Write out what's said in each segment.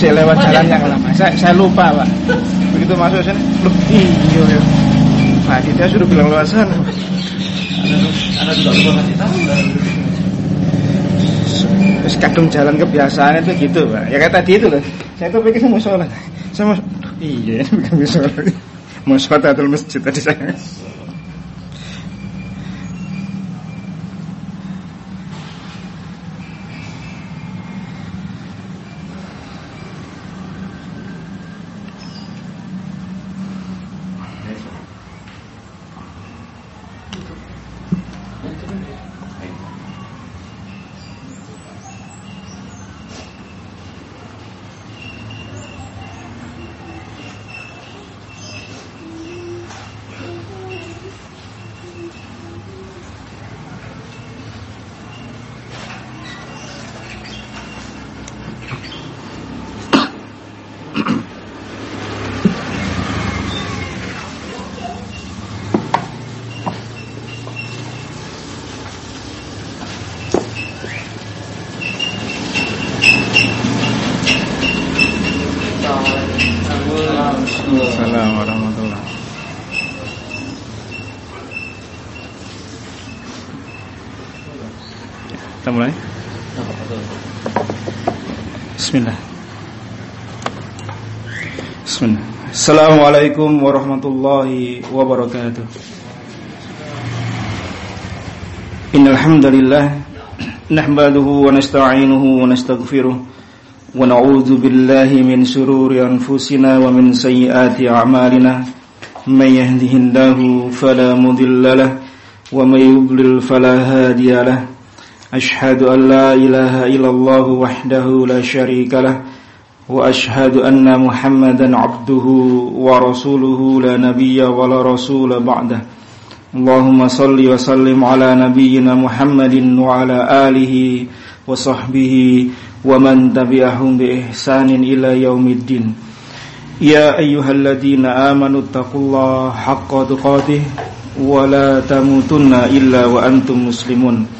masih lewat jalan yang lama. Saya, saya lupa pak. Begitu masuk sini, loh iya ya. Nah kita suruh bilang lewat sana. Anda juga lupa kasih tahu. Terus kadung jalan kebiasaan itu gitu pak. Ya kayak tadi itu loh. Saya tuh pikir saya mau sholat. Saya mau iya bukan mau sholat. Mau sholat atau masjid tadi saya. Assalamualaikum warahmatullahi Kita mulai Bismillah Bismillah Assalamualaikum warahmatullahi wabarakatuh. Innal hamdalillah nahmaduhu wa nasta'inuhu wa nastaghfiruh wa na'udzu billahi min shururi anfusina wa min sayyiati a'malina. May yahdihillahu fala wa may yudlil fala ashhadu an la ilaha illallah wahdahu la sharika lahu وأشهد أن محمدا عبده ورسوله لا نبي ولا رسول بعده. اللهم صل وسلم على نبينا محمد وعلى آله وصحبه ومن تبعهم بإحسان إلى يوم الدين. يا أيها الذين آمنوا اتقوا الله حق تقاته ولا تموتن إلا وأنتم مسلمون.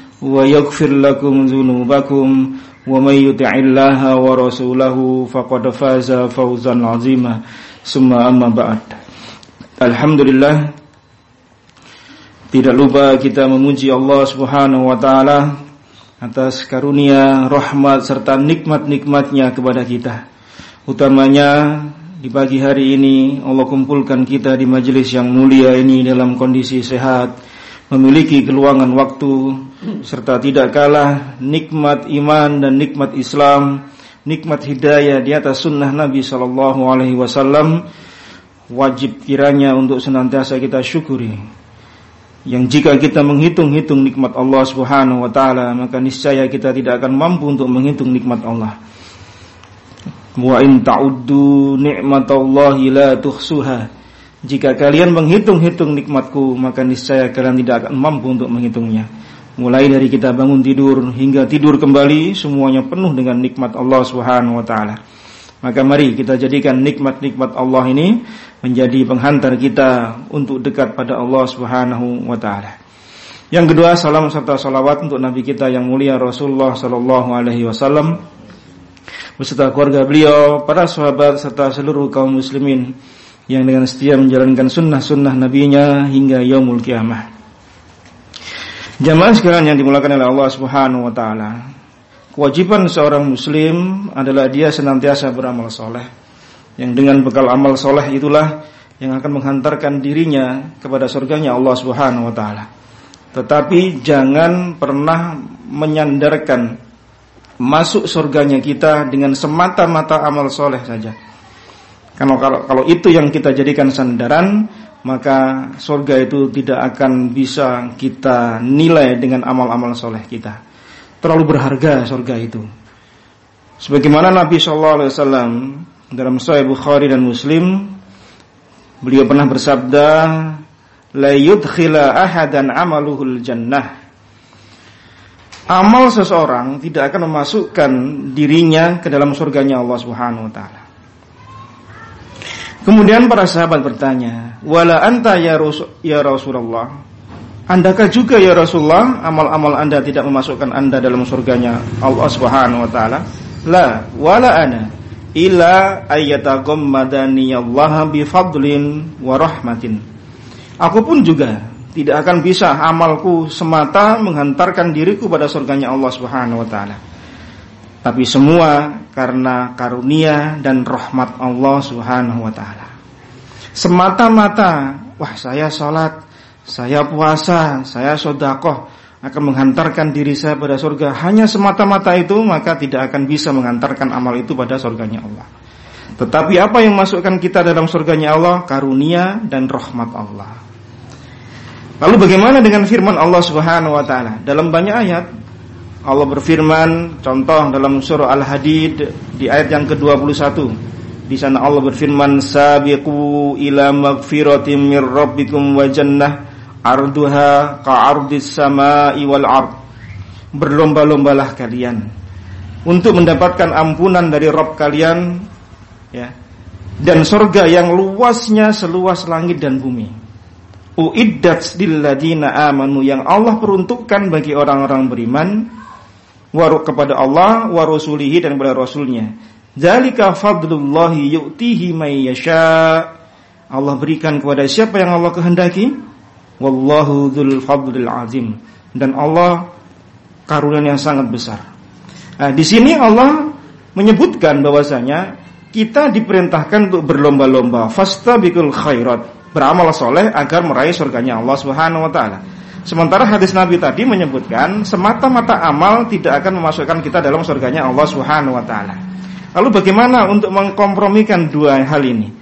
ويغفر لكم ذنوبكم ومن يطع الله ورسوله فقد فاز فوزا عظيما ثم أما بعد Alhamdulillah Tidak lupa kita memuji Allah subhanahu wa ta'ala Atas karunia, rahmat serta nikmat-nikmatnya kepada kita Utamanya di pagi hari ini Allah kumpulkan kita di majelis yang mulia ini dalam kondisi sehat Memiliki keluangan waktu serta tidak kalah nikmat iman dan nikmat Islam Nikmat hidayah di atas sunnah Nabi Sallallahu Alaihi Wasallam wajib kiranya untuk senantiasa kita syukuri. Yang jika kita menghitung-hitung nikmat Allah Subhanahu wa taala, maka niscaya kita tidak akan mampu untuk menghitung nikmat Allah. Wa in ta'uddu ni'matallahi la tuhsuha. Jika kalian menghitung-hitung nikmatku, maka niscaya kalian tidak akan mampu untuk menghitungnya. Mulai dari kita bangun tidur hingga tidur kembali, semuanya penuh dengan nikmat Allah Subhanahu wa taala. Maka mari kita jadikan nikmat-nikmat Allah ini menjadi penghantar kita untuk dekat pada Allah Subhanahu wa taala. Yang kedua, salam serta salawat untuk nabi kita yang mulia Rasulullah sallallahu alaihi wasallam beserta keluarga beliau, para sahabat serta seluruh kaum muslimin yang dengan setia menjalankan sunnah-sunnah nabinya hingga yaumul kiamah. Jamaah sekalian yang dimulakan oleh Allah Subhanahu wa taala. Kewajiban seorang muslim adalah dia senantiasa beramal soleh Yang dengan bekal amal soleh itulah Yang akan menghantarkan dirinya kepada surganya Allah subhanahu wa ta'ala Tetapi jangan pernah menyandarkan Masuk surganya kita dengan semata-mata amal soleh saja Karena kalau, kalau itu yang kita jadikan sandaran Maka surga itu tidak akan bisa kita nilai dengan amal-amal soleh kita. Terlalu berharga surga itu. Sebagaimana Nabi Shallallahu Alaihi Wasallam dalam Sahih Bukhari dan Muslim beliau pernah bersabda la yudkhila ahadan amaluhul jannah. Amal seseorang tidak akan memasukkan dirinya ke dalam surganya Allah Subhanahu wa taala Kemudian para sahabat bertanya, "Wala anta ya, Rasul, ya Rasulullah? Andakah juga ya Rasulullah amal-amal Anda tidak memasukkan Anda dalam surganya Allah Subhanahu wa taala?" La, wala ana illa ayyataghammadani Allah bi fadlin wa rahmatin. Aku pun juga tidak akan bisa amalku semata menghantarkan diriku pada surganya Allah Subhanahu wa taala. Tapi semua karena karunia dan rahmat Allah Subhanahu wa taala. Semata-mata, wah saya sholat, saya puasa, saya sodakoh akan menghantarkan diri saya pada surga hanya semata-mata itu maka tidak akan bisa menghantarkan amal itu pada surganya Allah. Tetapi apa yang masukkan kita dalam surganya Allah? Karunia dan rahmat Allah. Lalu bagaimana dengan firman Allah Subhanahu wa taala? Dalam banyak ayat Allah berfirman contoh dalam surah Al-Hadid di ayat yang ke-21. Di sana Allah berfirman sabiqu ila magfiratin mir rabbikum wa jannah arduha ka'ardis samai wal ard. Berlomba-lombalah kalian untuk mendapatkan ampunan dari Rabb kalian ya dan surga yang luasnya seluas langit dan bumi. Uiddat lil amanu yang Allah peruntukkan bagi orang-orang beriman waruk kepada Allah wa rasulihi dan kepada rasulnya. Zalika fadlullahi yu'tihi may yasha. Allah berikan kepada siapa yang Allah kehendaki. Wallahu dzul fadlil azim. Dan Allah karunia yang sangat besar. Nah, di sini Allah menyebutkan bahwasanya kita diperintahkan untuk berlomba-lomba fastabiqul khairat, beramal soleh agar meraih surganya Allah Subhanahu wa taala. Sementara hadis Nabi tadi menyebutkan semata-mata amal tidak akan memasukkan kita dalam surganya Allah Subhanahu wa taala. Lalu bagaimana untuk mengkompromikan dua hal ini?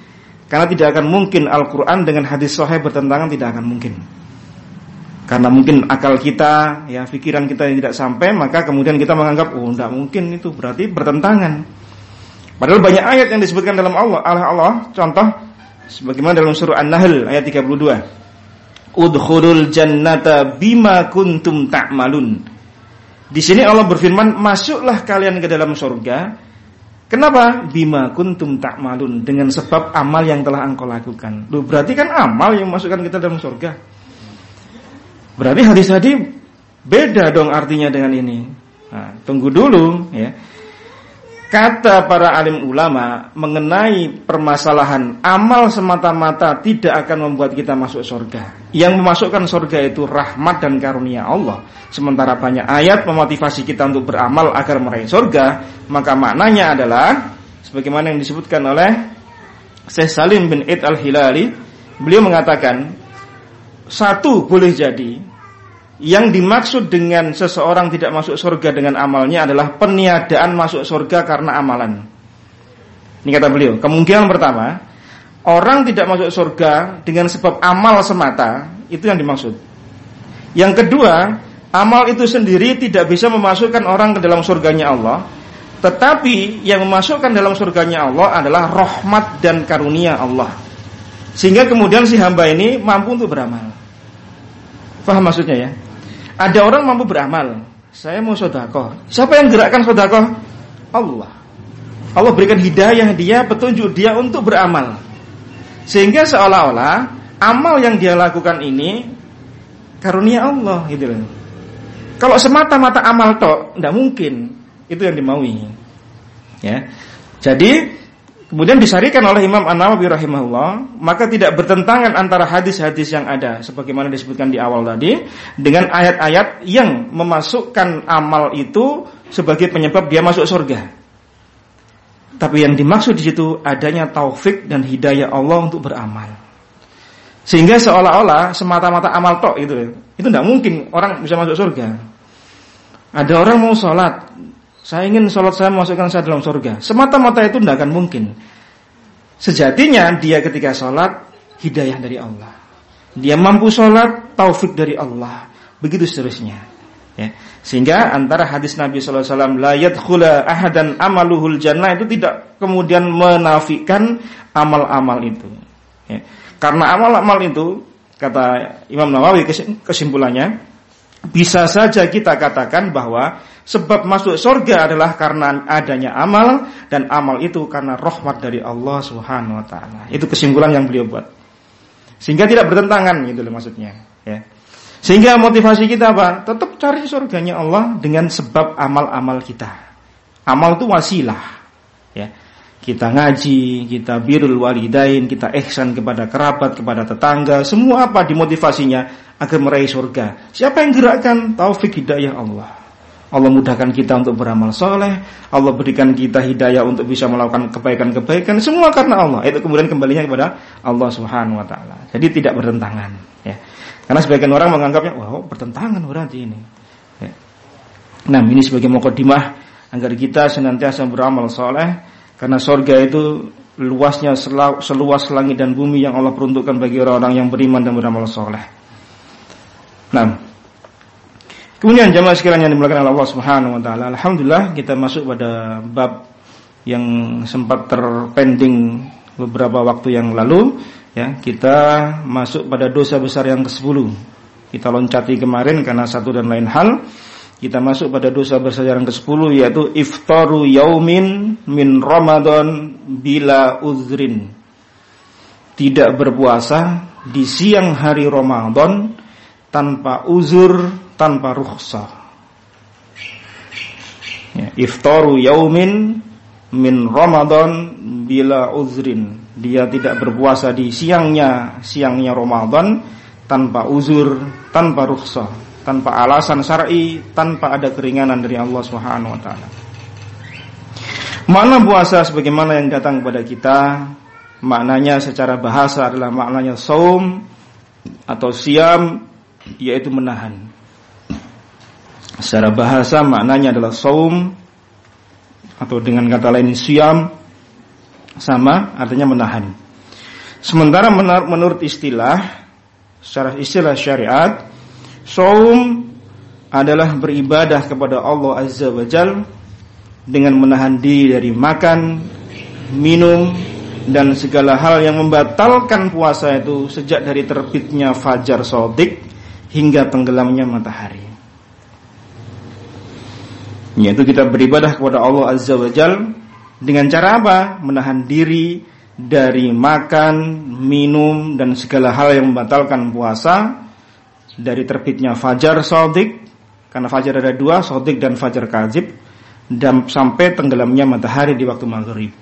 Karena tidak akan mungkin Al-Qur'an dengan hadis sahih bertentangan tidak akan mungkin. Karena mungkin akal kita, ya pikiran kita yang tidak sampai, maka kemudian kita menganggap oh tidak mungkin itu berarti bertentangan. Padahal banyak ayat yang disebutkan dalam Allah, Allah, Allah contoh sebagaimana dalam surah An-Nahl ayat 32 udkhulul jannata bima kuntum ta'malun. Di sini Allah berfirman, masuklah kalian ke dalam surga. Kenapa? Bima kuntum ta'malun dengan sebab amal yang telah engkau lakukan. Loh, berarti kan amal yang masukkan kita dalam surga. Berarti hadis tadi beda dong artinya dengan ini. Nah, tunggu dulu ya. Kata para alim ulama mengenai permasalahan amal semata-mata tidak akan membuat kita masuk surga. Yang memasukkan surga itu rahmat dan karunia Allah. Sementara banyak ayat memotivasi kita untuk beramal agar meraih surga, maka maknanya adalah sebagaimana yang disebutkan oleh Syekh Salim bin Id al-Hilali, beliau mengatakan satu boleh jadi yang dimaksud dengan seseorang tidak masuk surga dengan amalnya adalah peniadaan masuk surga karena amalan. Ini kata beliau. Kemungkinan pertama, orang tidak masuk surga dengan sebab amal semata, itu yang dimaksud. Yang kedua, amal itu sendiri tidak bisa memasukkan orang ke dalam surganya Allah, tetapi yang memasukkan dalam surganya Allah adalah rahmat dan karunia Allah. Sehingga kemudian si hamba ini mampu untuk beramal. Faham maksudnya ya? Ada orang mampu beramal. Saya mau sodakoh. Siapa yang gerakkan sodakoh? Allah. Allah berikan hidayah dia, petunjuk dia untuk beramal. Sehingga seolah-olah amal yang dia lakukan ini karunia Allah gitu loh. Kalau semata-mata amal tok, tidak mungkin itu yang dimaui. Ya. Jadi Kemudian disarikan oleh Imam An-Nawawi rahimahullah, maka tidak bertentangan antara hadis-hadis yang ada sebagaimana disebutkan di awal tadi dengan ayat-ayat yang memasukkan amal itu sebagai penyebab dia masuk surga. Tapi yang dimaksud di situ adanya taufik dan hidayah Allah untuk beramal. Sehingga seolah-olah semata-mata amal tok itu itu tidak mungkin orang bisa masuk surga. Ada orang mau sholat saya ingin sholat saya memasukkan saya dalam surga. Semata-mata itu tidak akan mungkin. Sejatinya dia ketika sholat hidayah dari Allah. Dia mampu sholat taufik dari Allah. Begitu seterusnya. Ya. Sehingga antara hadis Nabi sallallahu alaihi wasallam la yadkhula ahadan amaluhul jannah itu tidak kemudian menafikan amal-amal itu. Ya. Karena amal-amal itu kata Imam Nawawi kesimpulannya bisa saja kita katakan bahwa sebab masuk surga adalah karena adanya amal dan amal itu karena rahmat dari Allah Subhanahu wa taala. Itu kesimpulan yang beliau buat. Sehingga tidak bertentangan gitu loh maksudnya, ya. Sehingga motivasi kita apa? Tetap cari surganya Allah dengan sebab amal-amal kita. Amal itu wasilah. Kita ngaji, kita birul walidain, kita ihsan kepada kerabat, kepada tetangga, semua apa dimotivasinya agar meraih surga. Siapa yang gerakkan? Taufik hidayah Allah. Allah mudahkan kita untuk beramal soleh, Allah berikan kita hidayah untuk bisa melakukan kebaikan-kebaikan, semua karena Allah. Itu kemudian kembalinya kepada Allah Subhanahu wa taala. Jadi tidak bertentangan, ya. Karena sebagian orang menganggapnya, wow, bertentangan berarti ini. Ya. Nah ini sebagai mukadimah agar kita senantiasa beramal soleh karena sorga itu luasnya seluas langit dan bumi yang Allah peruntukkan bagi orang-orang yang beriman dan beramal soleh. Nah, kemudian jamaah sekalian yang dimulakan oleh Allah Subhanahu Wa Taala, alhamdulillah kita masuk pada bab yang sempat terpending beberapa waktu yang lalu ya. Kita masuk pada dosa besar yang ke-10 kita loncati kemarin karena satu dan lain hal kita masuk pada dosa besar yang ke-10 yaitu iftaru yaumin min Ramadan bila uzrin. Tidak berpuasa di siang hari Ramadan tanpa uzur tanpa rukhsah. Ya, iftaru yaumin min Ramadan bila uzrin. Dia tidak berpuasa di siangnya siangnya Ramadan tanpa uzur, tanpa rukhsah, tanpa alasan syar'i, tanpa ada keringanan dari Allah Subhanahu wa taala. Makna puasa sebagaimana yang datang kepada kita, maknanya secara bahasa adalah maknanya saum atau siam yaitu menahan. Secara bahasa maknanya adalah saum atau dengan kata lain siam sama artinya menahan. Sementara menurut istilah secara istilah syariat, saum adalah beribadah kepada Allah Azza wa Jal dengan menahan diri dari makan, minum, dan segala hal yang membatalkan puasa itu sejak dari terbitnya fajar sodik hingga tenggelamnya matahari. Yaitu kita beribadah kepada Allah Azza wa Jal dengan cara apa? Menahan diri dari makan, minum dan segala hal yang membatalkan puasa dari terbitnya fajar sodik karena fajar ada dua sodik dan fajar kazib dan sampai tenggelamnya matahari di waktu maghrib.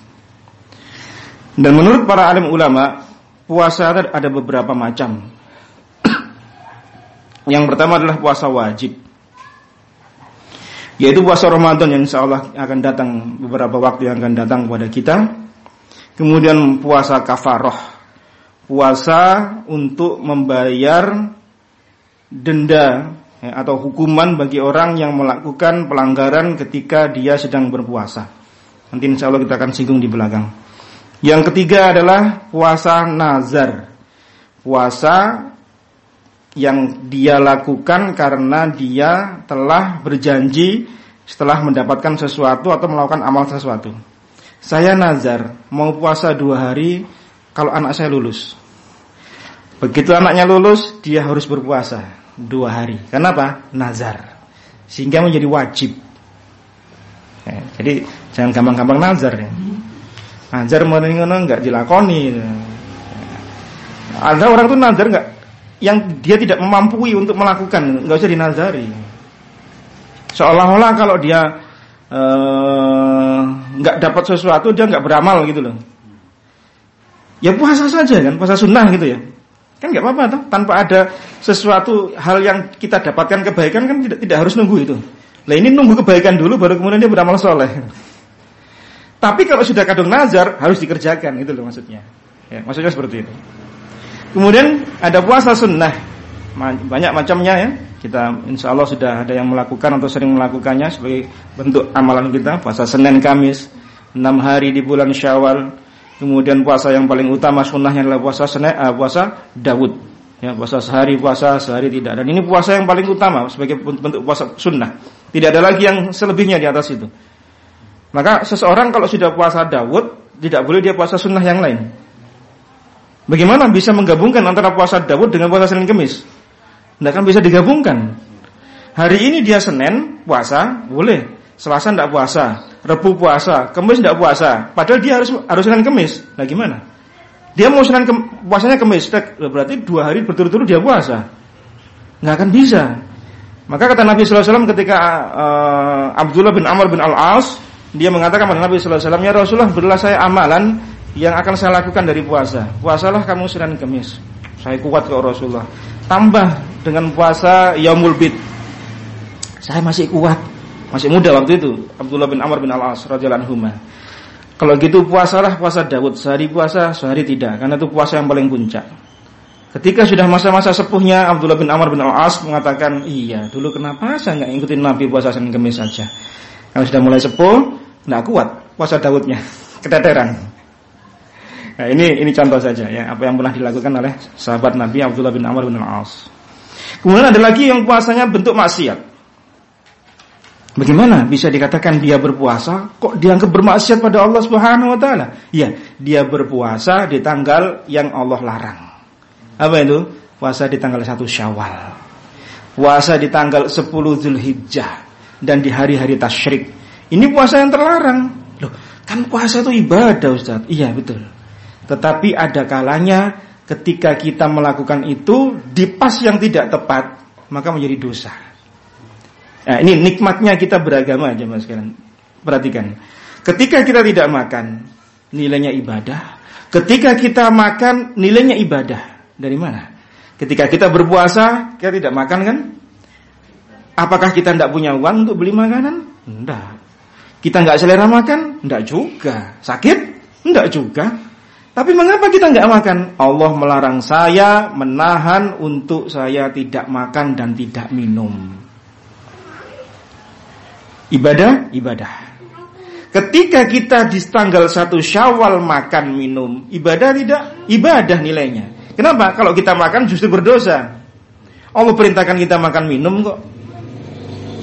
Dan menurut para alim ulama puasa ada beberapa macam. yang pertama adalah puasa wajib yaitu puasa Ramadan yang insya Allah akan datang beberapa waktu yang akan datang kepada kita. Kemudian puasa kafaroh, puasa untuk membayar denda ya, atau hukuman bagi orang yang melakukan pelanggaran ketika dia sedang berpuasa. Nanti insya Allah kita akan singgung di belakang. Yang ketiga adalah puasa nazar, puasa yang dia lakukan karena dia telah berjanji setelah mendapatkan sesuatu atau melakukan amal sesuatu. Saya nazar mau puasa dua hari kalau anak saya lulus. Begitu anaknya lulus, dia harus berpuasa dua hari. Kenapa? Nazar. Sehingga menjadi wajib. Ya, jadi jangan gampang-gampang nazar ya. Nazar mau nggak dilakoni. Ada orang tuh nazar nggak yang dia tidak memampui untuk melakukan, nggak usah dinazari. Seolah-olah kalau dia eh, nggak uh, dapat sesuatu dia nggak beramal gitu loh. Ya puasa saja kan, puasa sunnah gitu ya. Kan nggak apa-apa tuh, tanpa ada sesuatu hal yang kita dapatkan kebaikan kan tidak tidak harus nunggu itu. Lah ini nunggu kebaikan dulu baru kemudian dia beramal soleh. Tapi kalau sudah kadung nazar harus dikerjakan gitu loh maksudnya. Ya, maksudnya seperti itu. Kemudian ada puasa sunnah. Banyak macamnya ya. Kita insya Allah sudah ada yang melakukan atau sering melakukannya sebagai bentuk amalan kita. Puasa Senin Kamis. 6 hari di bulan Syawal. Kemudian puasa yang paling utama sunnahnya adalah puasa Senin, uh, puasa Daud. Ya, puasa sehari puasa, sehari tidak. Dan ini puasa yang paling utama sebagai bentuk puasa sunnah. Tidak ada lagi yang selebihnya di atas itu. Maka seseorang kalau sudah puasa Dawud, tidak boleh dia puasa sunnah yang lain. Bagaimana bisa menggabungkan antara puasa Dawud dengan puasa Senin Kemis? Tidak akan bisa digabungkan. Hari ini dia Senin puasa, boleh. Selasa tidak puasa, Rebu puasa, Kemis tidak puasa. Padahal dia harus harus Senin Kemis. Nah gimana? Dia mau Senin ke, puasanya Kemis, berarti dua hari berturut-turut dia puasa. Nggak akan bisa. Maka kata Nabi SAW ketika uh, Abdullah bin Amr bin Al-As dia mengatakan kepada Nabi SAW, Ya Rasulullah berilah saya amalan yang akan saya lakukan dari puasa. Puasalah kamu Senin Kemis. Saya kuat ke Rasulullah. Tambah dengan puasa Yaumul Bid. Saya masih kuat. Masih muda waktu itu, Abdullah bin Amr bin Al-As radhiyallahu. Kalau gitu puasalah puasa Daud, sehari puasa, sehari tidak, karena itu puasa yang paling puncak. Ketika sudah masa-masa sepuhnya Abdullah bin Amr bin Al-As mengatakan, "Iya, dulu kenapa saya nggak ikutin Nabi puasa Senin Kamis saja?" Karena sudah mulai sepuh, nggak kuat puasa Daudnya, keteteran. Nah, ini ini contoh saja ya, apa yang pernah dilakukan oleh sahabat Nabi Abdullah bin Amr bin Al-As. Kemudian ada lagi yang puasanya bentuk maksiat. Bagaimana bisa dikatakan dia berpuasa kok dianggap bermaksiat pada Allah Subhanahu wa taala? Ya, dia berpuasa di tanggal yang Allah larang. Apa itu? Puasa di tanggal 1 Syawal. Puasa di tanggal 10 Zulhijjah dan di hari-hari tasyrik. Ini puasa yang terlarang. Loh, kan puasa itu ibadah, Ustaz. Iya, betul. Tetapi ada kalanya ketika kita melakukan itu di pas yang tidak tepat, maka menjadi dosa. Nah, ini nikmatnya kita beragama aja mas sekalian. Perhatikan. Ketika kita tidak makan, nilainya ibadah. Ketika kita makan, nilainya ibadah. Dari mana? Ketika kita berpuasa, kita tidak makan kan? Apakah kita tidak punya uang untuk beli makanan? Tidak. Kita nggak selera makan? Tidak juga. Sakit? Tidak juga. Tapi mengapa kita nggak makan? Allah melarang saya menahan untuk saya tidak makan dan tidak minum. Ibadah, ibadah. Ketika kita di tanggal satu Syawal makan minum, ibadah tidak? Ibadah nilainya. Kenapa? Kalau kita makan justru berdosa. Allah perintahkan kita makan minum kok.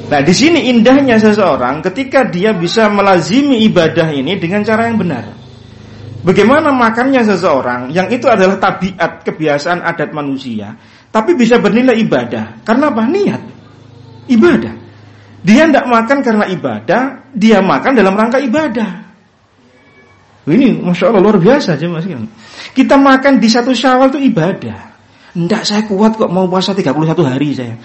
Nah, di sini indahnya seseorang ketika dia bisa melazimi ibadah ini dengan cara yang benar. Bagaimana makannya seseorang yang itu adalah tabiat kebiasaan adat manusia, tapi bisa bernilai ibadah. Karena apa? Niat. Ibadah. Dia tidak makan karena ibadah, dia makan dalam rangka ibadah. Ini masya Allah luar biasa aja mas. Kita makan di satu syawal itu ibadah. Tidak saya kuat kok mau puasa 31 hari saya.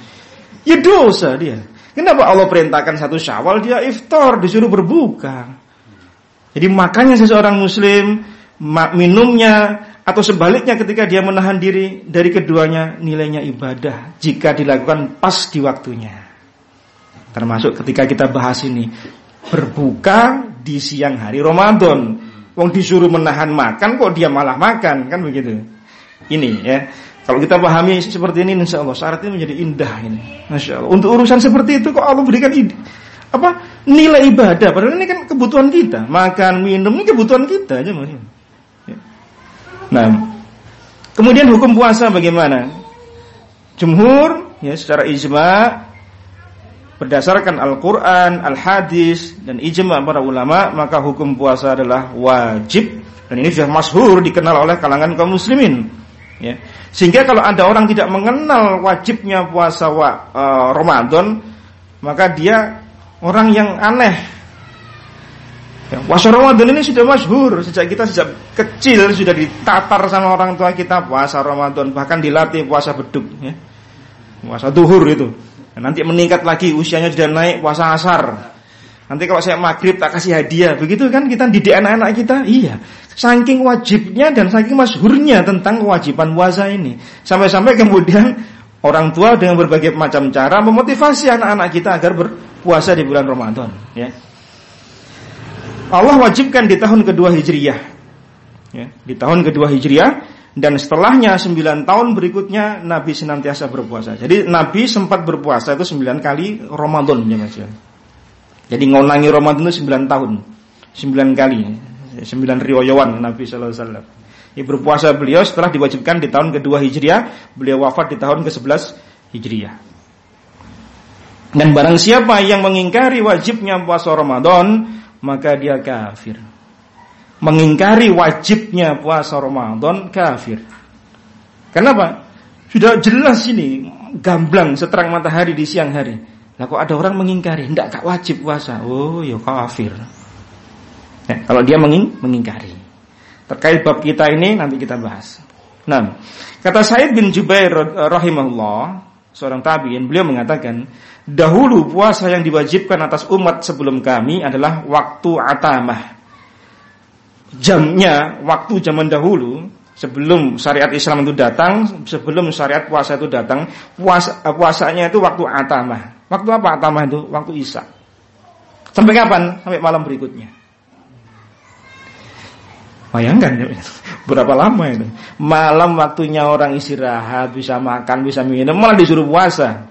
Ya dosa dia. Kenapa Allah perintahkan satu syawal dia iftar disuruh berbuka. Jadi makanya seseorang muslim minumnya atau sebaliknya ketika dia menahan diri dari keduanya nilainya ibadah jika dilakukan pas di waktunya. Termasuk ketika kita bahas ini berbuka di siang hari Ramadan. Wong disuruh menahan makan kok dia malah makan kan begitu. Ini ya. Kalau kita pahami seperti ini insya Allah syaratnya menjadi indah ini. Masya Allah. Untuk urusan seperti itu kok Allah berikan ide. Apa nilai ibadah padahal ini kan kebutuhan kita makan minum ini kebutuhan kita aja. Ya. Nah kemudian hukum puasa bagaimana Jumhur ya secara ijma berdasarkan Al-Quran, Al-Hadis dan ijma para ulama maka hukum puasa adalah wajib. Dan ini sudah masyhur dikenal oleh kalangan kaum muslimin. Ya. sehingga kalau ada orang tidak mengenal wajibnya puasa wa, uh, Ramadan maka dia orang yang aneh. Ya, puasa Ramadan ini sudah masyhur. Sejak kita sejak kecil sudah ditatar sama orang tua kita puasa Ramadan. Bahkan dilatih puasa beduk ya. puasa duhur itu Nanti meningkat lagi usianya sudah naik puasa asar. Nanti kalau saya maghrib tak kasih hadiah, begitu kan kita didik anak-anak kita? Iya. Saking wajibnya dan saking masyhurnya tentang kewajiban puasa ini. Sampai-sampai kemudian orang tua dengan berbagai macam cara memotivasi anak-anak kita agar berpuasa di bulan Ramadan. Ya. Allah wajibkan di tahun kedua Hijriyah. Ya, di tahun kedua Hijriyah dan setelahnya sembilan tahun berikutnya Nabi senantiasa berpuasa. Jadi Nabi sempat berpuasa itu sembilan kali Ramadan ya Mas. Jadi ngonangi Ramadan itu sembilan tahun. sembilan kali. sembilan riwayawan Nabi sallallahu alaihi wasallam. Ya, berpuasa beliau setelah diwajibkan di tahun kedua Hijriah, beliau wafat di tahun ke-11 Hijriah. Dan barang siapa yang mengingkari wajibnya puasa Ramadan, maka dia kafir. Mengingkari wajibnya puasa Ramadan kafir. Kenapa? Sudah jelas ini, gamblang seterang matahari di siang hari. Lah kok ada orang mengingkari, tidak gak wajib puasa. Oh, ya kafir. Ya, kalau dia menging mengingkari. Terkait bab kita ini nanti kita bahas. Nah, kata Said bin Jubair rahimahullah, seorang tabi'in, beliau mengatakan, dahulu puasa yang diwajibkan atas umat sebelum kami adalah waktu atamah. Jamnya, waktu zaman dahulu, sebelum syariat Islam itu datang, sebelum syariat puasa itu datang, puasa puasanya itu waktu atamah. Waktu apa atamah itu? Waktu Isya. Sampai kapan? Sampai malam berikutnya. Bayangkan berapa lama itu. Malam waktunya orang istirahat, bisa makan, bisa minum, malah disuruh puasa.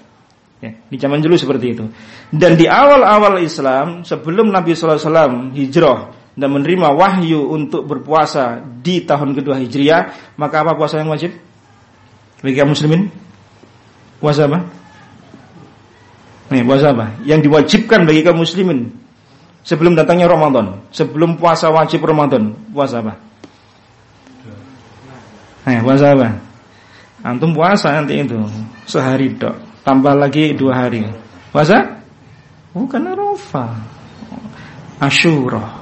Ya, di zaman dulu seperti itu. Dan di awal-awal Islam, sebelum Nabi SAW hijrah dan menerima wahyu untuk berpuasa di tahun kedua hijriah, maka apa puasa yang wajib? Bagi kaum muslimin? Puasa apa? Nih, puasa apa? Yang diwajibkan bagi kaum muslimin sebelum datangnya Ramadan, sebelum puasa wajib Ramadan, puasa apa? Eh, puasa apa? Antum puasa nanti itu sehari dok, tambah lagi dua hari. Puasa? Bukan Arafah. Asyura.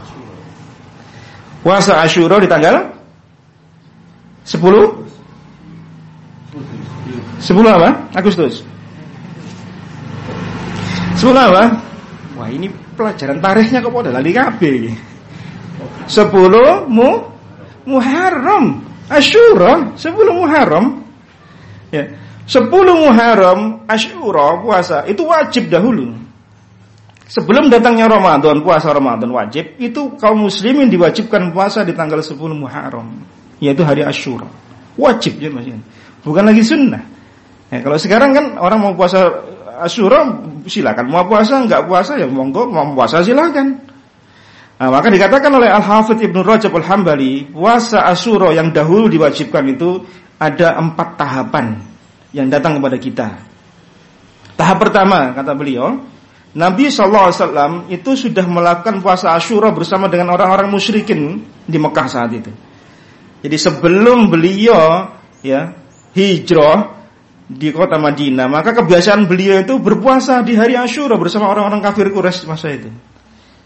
Puasa Asyura di tanggal 10 10 apa? Agustus. 10 apa? Wah, ini pelajaran tarikhnya kok pada lali kabeh. 10 mu Muharram, Asyura, 10 Muharram. Ya. 10 Muharram, Asyura puasa itu wajib dahulu. Sebelum datangnya Ramadan, puasa Ramadan wajib, itu kaum muslimin diwajibkan puasa di tanggal 10 Muharram, yaitu hari Asyura. Wajib ya Mas. Bukan lagi sunnah. Ya, kalau sekarang kan orang mau puasa Asyura silakan mau puasa nggak puasa ya monggo mau puasa silakan. Nah, maka dikatakan oleh Al Hafidh Ibnu Rajab Al Hambali puasa Asyura yang dahulu diwajibkan itu ada empat tahapan yang datang kepada kita. Tahap pertama kata beliau, Nabi SAW itu sudah melakukan puasa Asyura bersama dengan orang-orang musyrikin di Mekah saat itu. Jadi sebelum beliau ya hijrah di kota Madinah, maka kebiasaan beliau itu berpuasa di hari Asyura bersama orang-orang kafir Quraisy masa itu.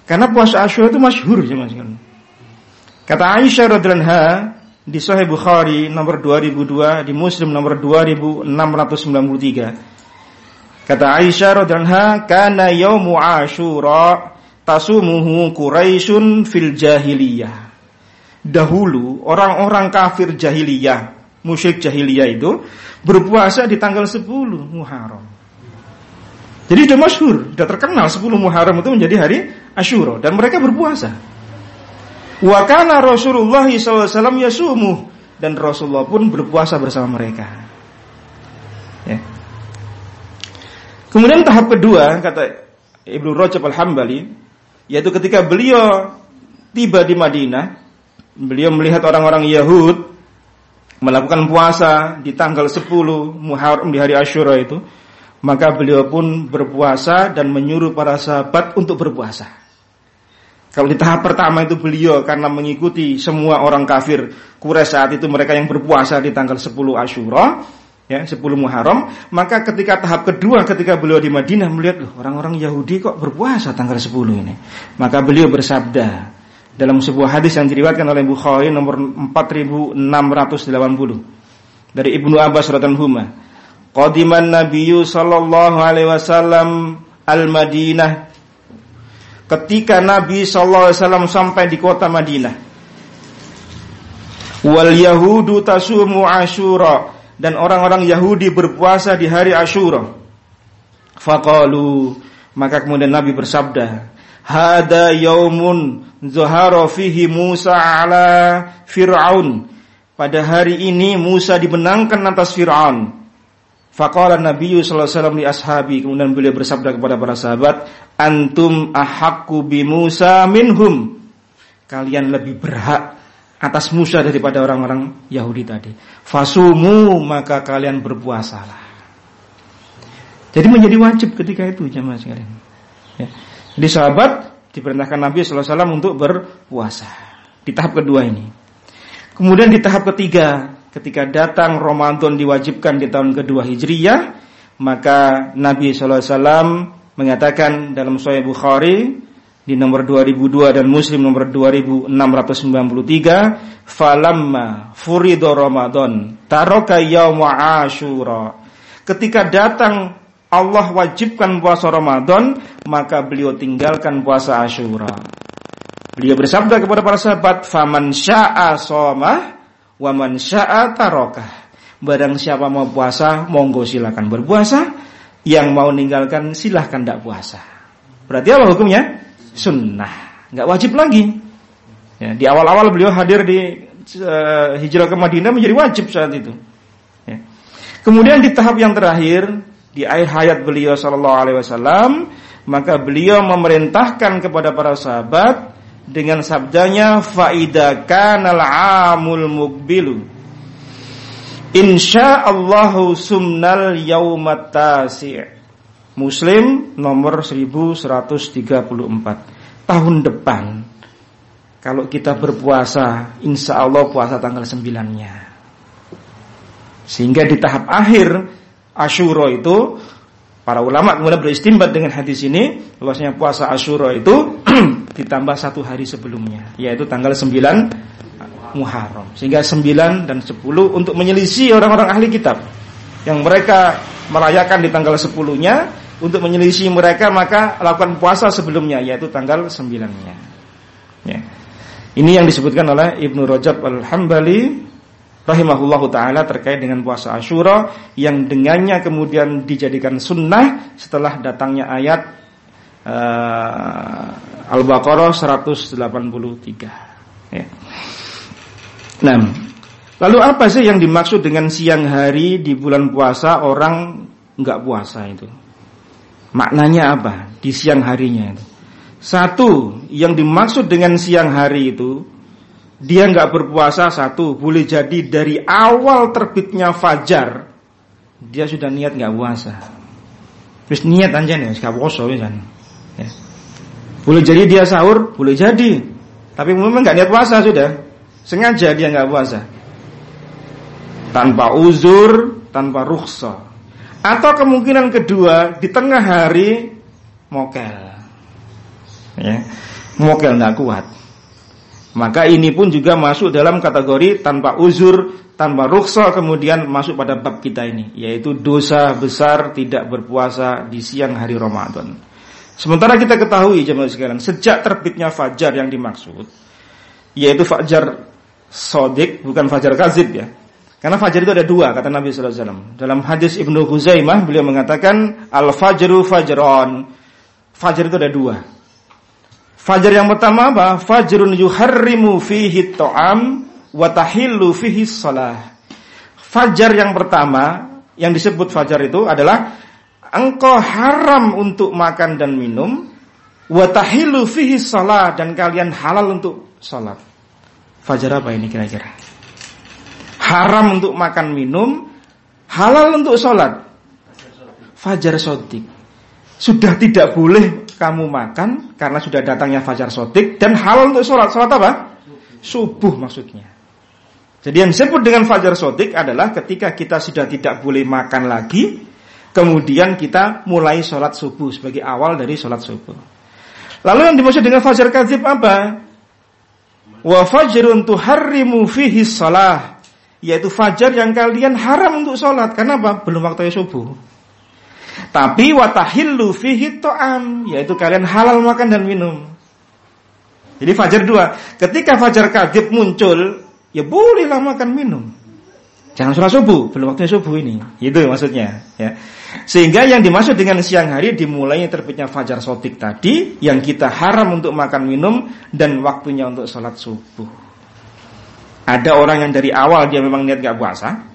Karena puasa Asyura itu masyhur ya Mas. Kata Aisyah radhiyallahu di Sahih Bukhari nomor 2002, di Muslim nomor 2693. Kata Aisyah radhiyallahu "Kana yaumu Asyura tasumuhu Quraisyun fil jahiliyah." Dahulu orang-orang kafir jahiliyah, musyrik jahiliyah itu berpuasa di tanggal 10 Muharram. Jadi sudah masyhur, sudah terkenal 10 Muharram itu menjadi hari Asyura dan mereka berpuasa. Wa kana Rasulullah SAW yasumu dan Rasulullah pun berpuasa bersama mereka. Ya. Kemudian tahap kedua kata Ibnu Rajab Al-Hambali yaitu ketika beliau tiba di Madinah, beliau melihat orang-orang Yahud melakukan puasa di tanggal 10 Muharram di hari Asyura itu, maka beliau pun berpuasa dan menyuruh para sahabat untuk berpuasa. Kalau di tahap pertama itu beliau karena mengikuti semua orang kafir Quraisy saat itu mereka yang berpuasa di tanggal 10 Asyura, ya 10 Muharram, maka ketika tahap kedua ketika beliau di Madinah melihat orang-orang Yahudi kok berpuasa tanggal 10 ini. Maka beliau bersabda, dalam sebuah hadis yang diriwayatkan oleh Bukhari nomor 4680 dari Ibnu Abbas radhiyallahu anhu. Qadiman Nabiyyu sallallahu alaihi wasallam al-Madinah. Ketika Nabi sallallahu alaihi wasallam sampai di kota Madinah. Wal yahudu tasumu Asyura dan orang-orang Yahudi berpuasa di hari Asyura. Faqalu maka kemudian Nabi bersabda, "Hada yaumun Zuhara fihi Musa ala Fir'aun. Pada hari ini Musa dimenangkan atas Fir'aun. Faqala Nabi sallallahu alaihi wasallam ashabi kemudian beliau bersabda kepada para sahabat, "Antum ahaqqu bi Musa minhum." Kalian lebih berhak atas Musa daripada orang-orang Yahudi tadi. Fasumu maka kalian berpuasalah. Jadi menjadi wajib ketika itu jemaah sekalian. Ya. Jadi sahabat diperintahkan Nabi SAW untuk berpuasa di tahap kedua ini. Kemudian di tahap ketiga, ketika datang Ramadan diwajibkan di tahun kedua Hijriyah, maka Nabi SAW mengatakan dalam Sahih Bukhari di nomor 2002 dan Muslim nomor 2693 falamma furido Ramadan taroka yauma asyura ketika datang Allah wajibkan puasa Ramadan maka beliau tinggalkan puasa Asyura beliau bersabda kepada para sahabat faman syaa somah wa man syaa tarokah. Barang siapa mau puasa monggo silakan berpuasa. Yang mau ninggalkan silahkan tidak puasa. Berarti apa hukumnya sunnah, nggak wajib lagi. Ya, di awal-awal beliau hadir di uh, hijrah ke Madinah menjadi wajib saat itu. Ya. Kemudian di tahap yang terakhir di akhir hayat beliau Shallallahu Alaihi Wasallam maka beliau memerintahkan kepada para sahabat dengan sabdanya faida kanal amul mukbilu insya Allahu sumnal yaumat Muslim nomor 1134 tahun depan kalau kita berpuasa insya Allah puasa tanggal 9-nya sehingga di tahap akhir Ashura itu para ulama kemudian beristimbat dengan hadis ini luasnya puasa Ashura itu ditambah satu hari sebelumnya yaitu tanggal 9 Muharram. Sehingga 9 dan 10 untuk menyelisih orang-orang ahli kitab. Yang mereka merayakan di tanggal 10-nya untuk menyelisih mereka maka lakukan puasa sebelumnya yaitu tanggal 9-nya. Ya. Ini yang disebutkan oleh Ibnu Rajab Al-Hambali rahimahullahu taala terkait dengan puasa Asyura yang dengannya kemudian dijadikan sunnah setelah datangnya ayat uh, Al-Baqarah 183. Ya. Nah, Lalu apa sih yang dimaksud dengan siang hari di bulan puasa orang nggak puasa itu? Maknanya apa di siang harinya itu? Satu, yang dimaksud dengan siang hari itu dia nggak berpuasa satu, boleh jadi dari awal terbitnya fajar dia sudah niat nggak puasa. Terus niat aja nih, nggak puasa kan. Ya. Boleh jadi dia sahur, boleh jadi. Tapi memang nggak niat puasa sudah. Sengaja dia nggak puasa tanpa uzur, tanpa rukhsah. Atau kemungkinan kedua di tengah hari mokel. Ya. Mokel nggak kuat. Maka ini pun juga masuk dalam kategori tanpa uzur, tanpa rukhsah kemudian masuk pada bab kita ini yaitu dosa besar tidak berpuasa di siang hari Ramadan. Sementara kita ketahui jemaah sekalian, sejak terbitnya fajar yang dimaksud yaitu fajar sodik bukan fajar kazib ya. Karena fajar itu ada dua kata Nabi Sallallahu Alaihi Wasallam. Dalam hadis Ibnu Huzaimah beliau mengatakan al fajru fajron. Fajar itu ada dua. Fajar yang pertama apa? Fajrun yuharrimu fihi to'am wa tahillu fihi salah. Fajar yang pertama yang disebut fajar itu adalah engkau haram untuk makan dan minum wa tahillu fihi salah dan kalian halal untuk salat. Fajar apa ini kira-kira? Haram untuk makan minum, halal untuk sholat. Fajar sodik. Sudah tidak boleh kamu makan karena sudah datangnya fajar sodik dan halal untuk sholat. Sholat apa? Subuh maksudnya. Jadi yang disebut dengan fajar sodik adalah ketika kita sudah tidak boleh makan lagi, kemudian kita mulai sholat subuh sebagai awal dari sholat subuh. Lalu yang dimaksud dengan fajar kadzib apa? Wa fajrun tuharrimu fihi salah yaitu fajar yang kalian haram untuk sholat karena apa? Belum waktu subuh. Tapi watahillu fihi to'am yaitu kalian halal makan dan minum. Jadi fajar dua. Ketika fajar kadib muncul, ya bolehlah makan minum. Jangan sholat subuh, belum waktu subuh ini. Itu maksudnya. Ya. Sehingga yang dimaksud dengan siang hari dimulai terbitnya fajar sotik tadi, yang kita haram untuk makan minum dan waktunya untuk sholat subuh. Ada orang yang dari awal dia memang niat gak puasa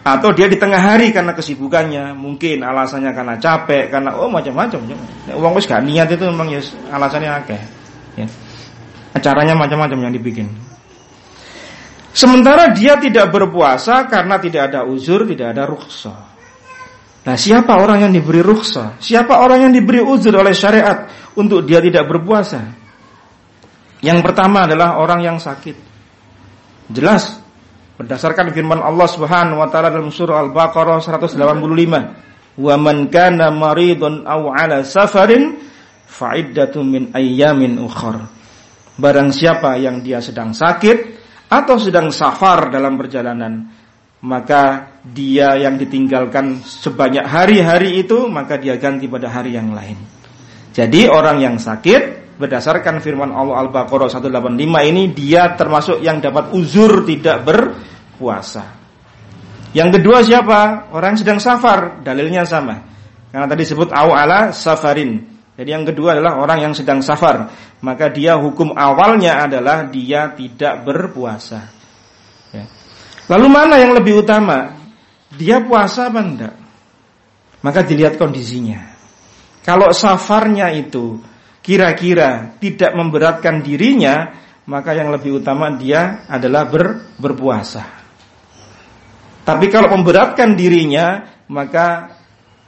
atau dia di tengah hari karena kesibukannya, mungkin alasannya karena capek, karena oh macam-macam. Uang wis gak niat itu memang ya alasannya akeh. Ya. Acaranya macam-macam yang dibikin. Sementara dia tidak berpuasa karena tidak ada uzur, tidak ada rukhsah. Nah, siapa orang yang diberi rukhsah? Siapa orang yang diberi uzur oleh syariat untuk dia tidak berpuasa? Yang pertama adalah orang yang sakit. Jelas berdasarkan firman Allah Subhanahu wa taala dalam surah Al-Baqarah 185, "Wa man kana maridun aw 'ala safarin fa'iddatun min ayyamin ukhra." Barang siapa yang dia sedang sakit atau sedang safar dalam perjalanan, maka dia yang ditinggalkan sebanyak hari-hari itu maka dia ganti pada hari yang lain. Jadi orang yang sakit berdasarkan firman Allah Al-Baqarah 185 ini dia termasuk yang dapat uzur tidak berpuasa. Yang kedua siapa? Orang yang sedang safar, dalilnya sama. Karena tadi disebut awala safarin. Jadi yang kedua adalah orang yang sedang safar, maka dia hukum awalnya adalah dia tidak berpuasa. Ya. Lalu mana yang lebih utama? Dia puasa apa enggak? Maka dilihat kondisinya. Kalau safarnya itu kira-kira tidak memberatkan dirinya, maka yang lebih utama dia adalah ber, berpuasa. Tapi kalau memberatkan dirinya, maka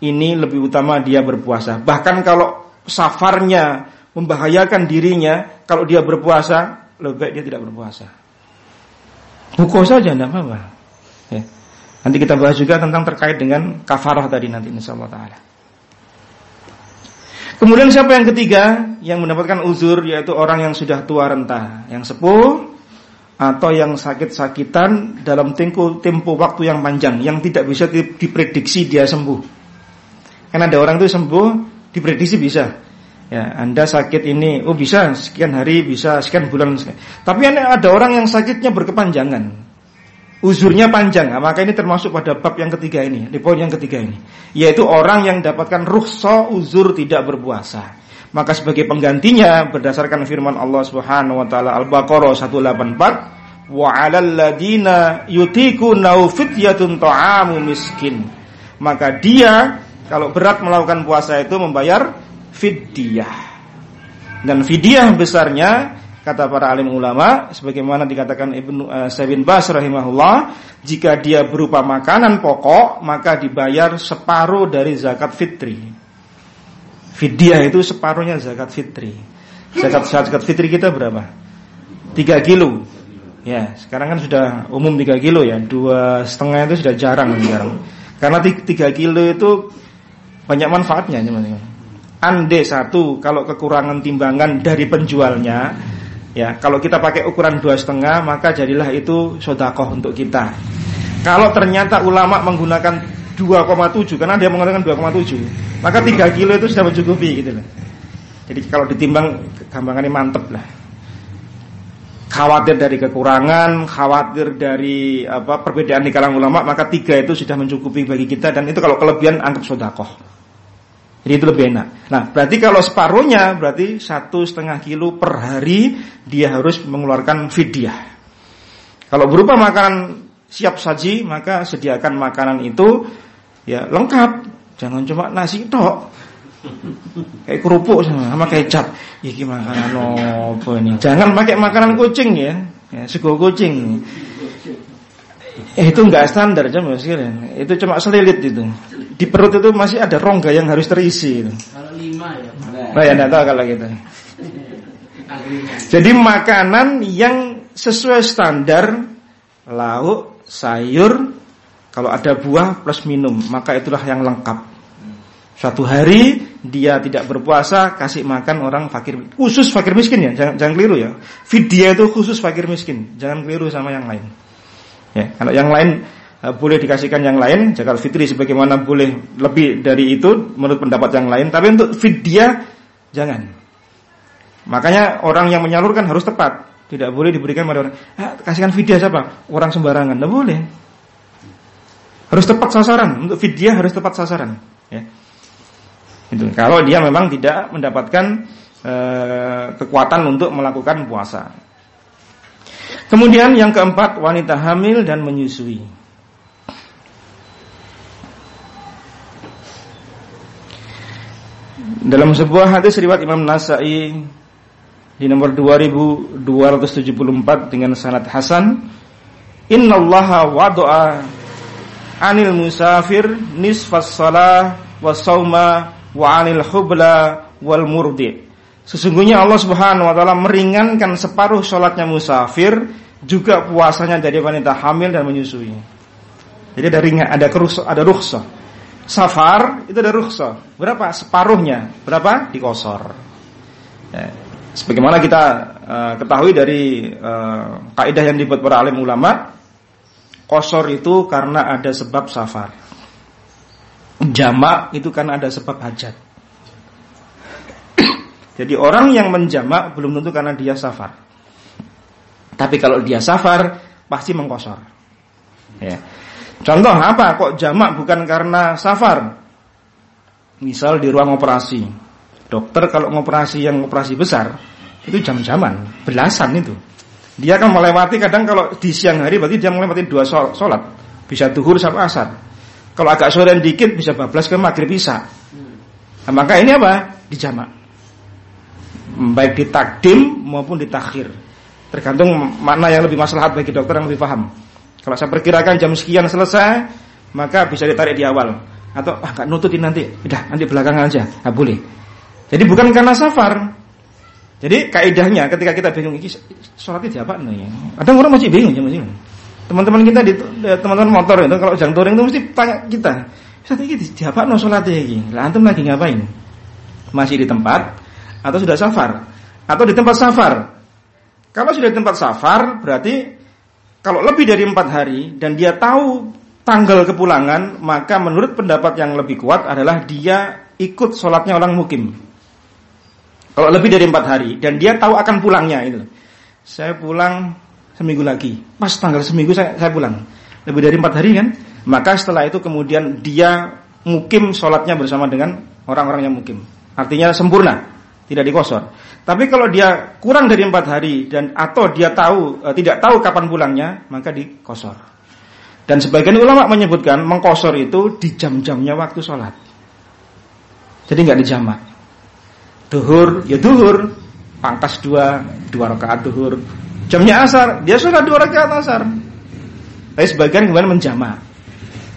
ini lebih utama dia berpuasa. Bahkan kalau safarnya membahayakan dirinya, kalau dia berpuasa, lebih baik dia tidak berpuasa. Buku saja tidak apa-apa. Ya. Nanti kita bahas juga tentang terkait dengan kafarah tadi nanti insyaallah taala. Kemudian siapa yang ketiga yang mendapatkan uzur yaitu orang yang sudah tua renta, yang sepuh atau yang sakit-sakitan dalam tempo tempo waktu yang panjang yang tidak bisa diprediksi dia sembuh. Karena ada orang itu sembuh diprediksi bisa. Ya, Anda sakit ini, oh bisa sekian hari, bisa sekian bulan. Tapi ada orang yang sakitnya berkepanjangan. Uzurnya panjang, nah, maka ini termasuk pada bab yang ketiga ini, di poin yang ketiga ini, yaitu orang yang dapatkan rukhsah uzur tidak berpuasa. Maka sebagai penggantinya berdasarkan firman Allah Subhanahu wa taala Al-Baqarah 184, wa 'alal ladina yutiquna fityatun ta'amu miskin. Maka dia kalau berat melakukan puasa itu membayar fidyah. Dan fidyah besarnya kata para alim ulama sebagaimana dikatakan Ibnu uh, Sa'bin Bas rahimahullah, jika dia berupa makanan pokok maka dibayar separuh dari zakat fitri. Fidyah itu separuhnya zakat fitri. Zakat zakat fitri kita berapa? 3 kilo. Ya, sekarang kan sudah umum 3 kilo ya. Dua setengah itu sudah jarang jarang. Karena 3 kilo itu banyak manfaatnya teman-teman ande satu kalau kekurangan timbangan dari penjualnya ya kalau kita pakai ukuran dua setengah maka jadilah itu sodakoh untuk kita. Kalau ternyata ulama menggunakan 2,7 karena dia menggunakan 2,7 maka 3 kilo itu sudah mencukupi gitu loh. Jadi kalau ditimbang gampangannya mantep lah. Khawatir dari kekurangan, khawatir dari apa perbedaan di kalangan ulama, maka tiga itu sudah mencukupi bagi kita dan itu kalau kelebihan anggap sodakoh. Jadi itu lebih enak. Nah, berarti kalau separuhnya berarti satu setengah kilo per hari dia harus mengeluarkan fidyah. Kalau berupa makanan siap saji maka sediakan makanan itu ya lengkap. Jangan cuma nasi tok. Kayak kerupuk sama kecap. Iki makanan apa ini? Jangan pakai makanan kucing ya. Ya, sego kucing. Eh, itu enggak standar cuma sekalian. Itu cuma selilit itu. Di perut itu masih ada rongga yang harus terisi. Itu. Kalau lima ya. Nah, ya enggak tahu kalau gitu. Jadi makanan yang sesuai standar lauk, sayur, kalau ada buah plus minum, maka itulah yang lengkap. Suatu hari dia tidak berpuasa, kasih makan orang fakir, khusus fakir miskin ya, jangan, jangan keliru ya. Vidya itu khusus fakir miskin, jangan keliru sama yang lain. Ya, kalau yang lain uh, boleh dikasihkan yang lain, zakat fitri sebagaimana boleh lebih dari itu menurut pendapat yang lain, tapi untuk fidyah jangan. Makanya orang yang menyalurkan harus tepat, tidak boleh diberikan pada orang. Ah, kasihkan fidyah siapa? Orang sembarangan, tidak boleh. Harus tepat sasaran untuk fidyah harus tepat sasaran. Ya. Itu kalau dia memang tidak mendapatkan uh, kekuatan untuk melakukan puasa. Kemudian yang keempat wanita hamil dan menyusui. Dalam sebuah hadis riwayat Imam Nasai di nomor 2274 dengan sanad hasan innallaha wada'a anil musafir nisfas salah wasauma wa anil hubla wal murdi. Sesungguhnya Allah Subhanahu wa taala meringankan separuh sholatnya musafir juga puasanya dari wanita hamil dan menyusui. Jadi ada ringan, ada kerus, ada rukhsah. Safar itu ada rukhsah. Berapa? Separuhnya. Berapa? Dikosor. Ya. Sebagaimana kita uh, ketahui dari uh, kaidah yang dibuat para alim ulama, kosor itu karena ada sebab safar. Jamak itu kan ada sebab hajat. Jadi orang yang menjamak belum tentu karena dia safar. Tapi kalau dia safar pasti mengkosor. Ya. Contoh apa? Kok jamak bukan karena safar? Misal di ruang operasi. Dokter kalau ngoperasi yang operasi besar itu jam-jaman, belasan itu. Dia akan melewati kadang kalau di siang hari berarti dia melewati dua sholat. Bisa duhur sampai asar. Kalau agak sore dikit bisa bablas ke maghrib bisa. Nah, maka ini apa? Dijamak. Baik di takdim maupun di takhir. Tergantung mana yang lebih maslahat bagi dokter yang lebih paham. Kalau saya perkirakan jam sekian selesai, maka bisa ditarik di awal. Atau ah nggak nututin nanti, udah nanti belakangan aja, nggak boleh. Jadi bukan karena safar. Jadi kaidahnya ketika kita bingung ini sholatnya apa nih? Ada orang masih bingung jam ini. Teman-teman kita di teman-teman motor itu kalau jam touring itu mesti tanya kita, Ustaz ini di apa no sholatnya ini? Lah antum lagi ngapain? Masih di tempat atau sudah safar? Atau di tempat safar? Kalau sudah di tempat safar, berarti kalau lebih dari empat hari dan dia tahu tanggal kepulangan, maka menurut pendapat yang lebih kuat adalah dia ikut sholatnya orang mukim. Kalau lebih dari empat hari dan dia tahu akan pulangnya itu, saya pulang seminggu lagi, pas tanggal seminggu saya, saya pulang. Lebih dari empat hari kan, maka setelah itu kemudian dia mukim sholatnya bersama dengan orang-orang yang mukim. Artinya sempurna tidak dikosor. Tapi kalau dia kurang dari empat hari dan atau dia tahu e, tidak tahu kapan pulangnya, maka dikosor. Dan sebagian ulama menyebutkan mengkosor itu di jam-jamnya waktu sholat. Jadi nggak dijamak. Duhur, ya duhur, pangkas dua, dua rakaat duhur. Jamnya asar, dia sudah dua rakaat asar. Tapi sebagian kemudian menjamak,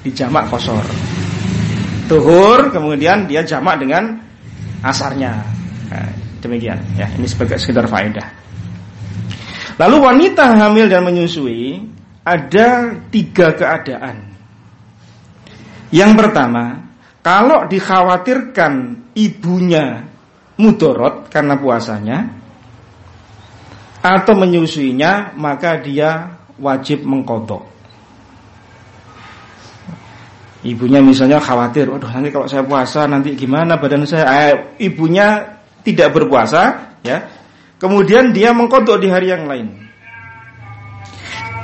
dijamak kosor. Duhur, kemudian dia jamak dengan asarnya. Nah, demikian ya, ini sebagai sekedar faedah. Lalu wanita hamil dan menyusui ada tiga keadaan. Yang pertama, kalau dikhawatirkan ibunya mudorot karena puasanya atau menyusuinya, maka dia wajib mengkodok. Ibunya misalnya khawatir, waduh nanti kalau saya puasa nanti gimana badan saya? Eh, ibunya tidak berpuasa, ya. Kemudian dia mengkodok di hari yang lain.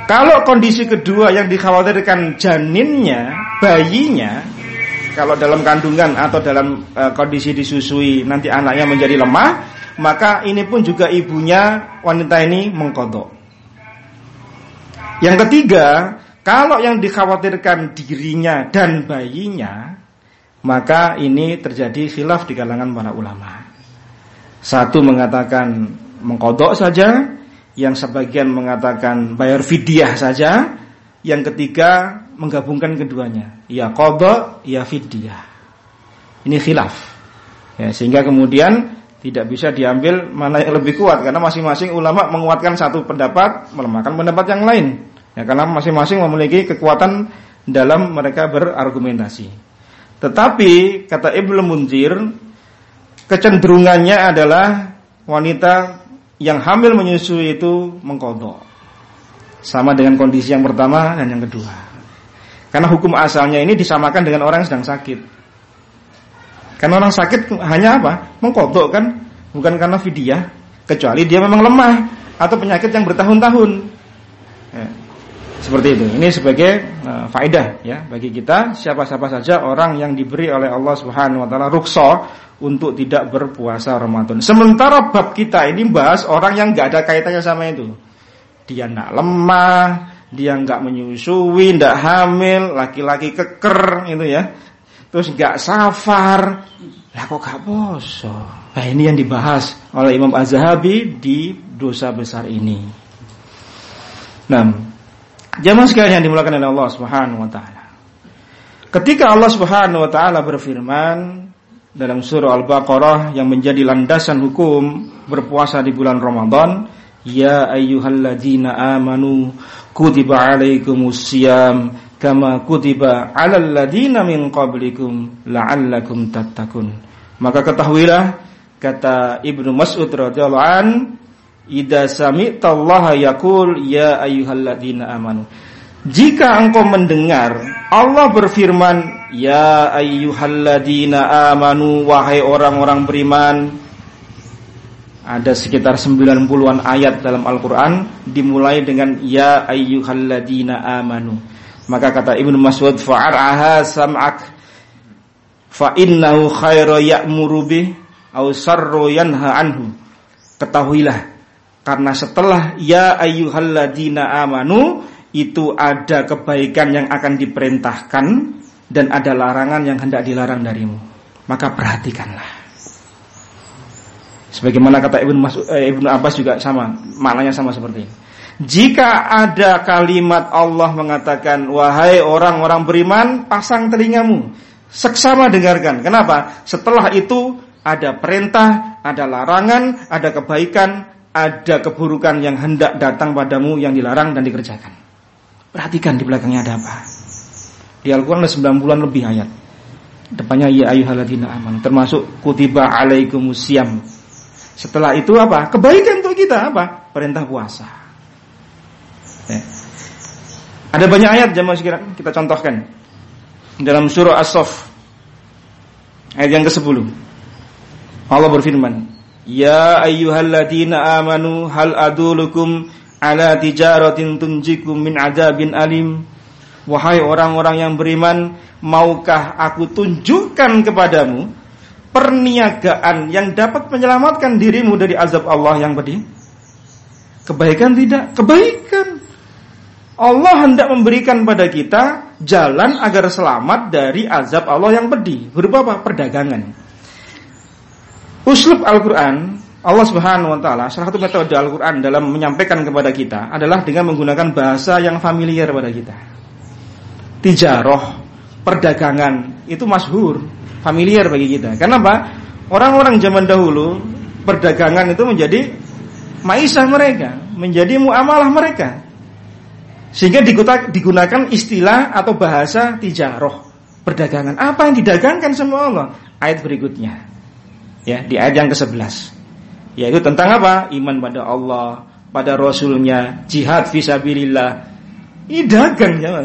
Kalau kondisi kedua yang dikhawatirkan janinnya, bayinya, kalau dalam kandungan atau dalam e, kondisi disusui nanti anaknya menjadi lemah, maka ini pun juga ibunya wanita ini mengkodok. Yang ketiga, kalau yang dikhawatirkan dirinya dan bayinya, maka ini terjadi khilaf di kalangan para ulama. Satu mengatakan mengkodok saja, yang sebagian mengatakan bayar fidyah saja, yang ketiga menggabungkan keduanya, ya kodok, ya fidyah. Ini khilaf. Ya, sehingga kemudian tidak bisa diambil mana yang lebih kuat karena masing-masing ulama menguatkan satu pendapat, melemahkan pendapat yang lain. Ya, karena masing-masing memiliki kekuatan dalam mereka berargumentasi. Tetapi kata Ibnu Munzir kecenderungannya adalah wanita yang hamil menyusui itu mengkodok. Sama dengan kondisi yang pertama dan yang kedua. Karena hukum asalnya ini disamakan dengan orang yang sedang sakit. Karena orang sakit hanya apa? Mengkodok kan? Bukan karena fidyah. Kecuali dia memang lemah. Atau penyakit yang bertahun-tahun. Ya. Seperti itu. Ini sebagai uh, faedah ya bagi kita siapa-siapa saja orang yang diberi oleh Allah Subhanahu wa taala rukso untuk tidak berpuasa Ramadan. Sementara bab kita ini bahas orang yang nggak ada kaitannya sama itu. Dia nggak lemah, dia nggak menyusui, nggak hamil, laki-laki keker itu ya. Terus nggak safar. Lah kok gak poso? Nah ini yang dibahas oleh Imam Az-Zahabi di dosa besar ini. Nah, Jamaah sekalian dimulakan oleh Allah Subhanahu wa taala. Ketika Allah Subhanahu wa taala berfirman dalam surah Al-Baqarah yang menjadi landasan hukum berpuasa di bulan Ramadan, ya ayyuhalladzina amanu kutiba alaikumus siyam kama kutiba alal ladina min qablikum la'allakum tattaqun. Maka ketahuilah kata Ibnu Mas'ud radhiyallahu an Ida sami'tallaha yaqul ya ayyuhalladzina amanu. Jika engkau mendengar Allah berfirman, "Ya ayyuhalladzina amanu, wahai orang-orang beriman." Ada sekitar 90-an ayat dalam Al-Qur'an dimulai dengan ya ayyuhalladzina amanu. Maka kata Ibnu Mas'ud, "Fa'araha sam'ak fa innahu khairu ya'muru bih aw sarru yanha anhu." Ketahuilah karena setelah ya ayyuhalladzina amanu itu ada kebaikan yang akan diperintahkan dan ada larangan yang hendak dilarang darimu. Maka perhatikanlah. Sebagaimana kata Ibnu Mas'ud eh, Ibnu Abbas juga sama, maknanya sama seperti ini. Jika ada kalimat Allah mengatakan, "Wahai orang-orang beriman, pasang telingamu, seksama dengarkan." Kenapa? Setelah itu ada perintah, ada larangan, ada kebaikan, ada keburukan yang hendak datang padamu yang dilarang dan dikerjakan. Perhatikan di belakangnya ada apa. Di Al-Quran ada 9 bulan lebih ayat. Depannya ya ayyuhalladzina aman. Termasuk kutiba alaikumusiyam. Setelah itu apa? Kebaikan untuk kita apa? Perintah puasa. Ya. Ada banyak ayat jamaah sekalian kita contohkan. Dalam surah As-Saff ayat yang ke-10. Allah berfirman, Ya ayyuhalladzina amanu hal adulukum ala tijaratin tunjikum min adabin alim Wahai orang-orang yang beriman Maukah aku tunjukkan kepadamu Perniagaan yang dapat menyelamatkan dirimu dari azab Allah yang pedih Kebaikan tidak? Kebaikan Allah hendak memberikan pada kita jalan agar selamat dari azab Allah yang pedih Berupa apa? Perdagangan Uslub Al-Quran Allah Subhanahu wa taala salah satu metode Al-Qur'an dalam menyampaikan kepada kita adalah dengan menggunakan bahasa yang familiar pada kita. Tijaroh, perdagangan itu masyhur, familiar bagi kita. Karena apa? Orang-orang zaman dahulu perdagangan itu menjadi maisah mereka, menjadi muamalah mereka. Sehingga digunakan istilah atau bahasa tijaroh, perdagangan. Apa yang didagangkan sama Allah? Ayat berikutnya ya di ayat yang ke-11 yaitu tentang apa? Iman pada Allah pada rasulnya jihad fisabilillah. Ini dagang ya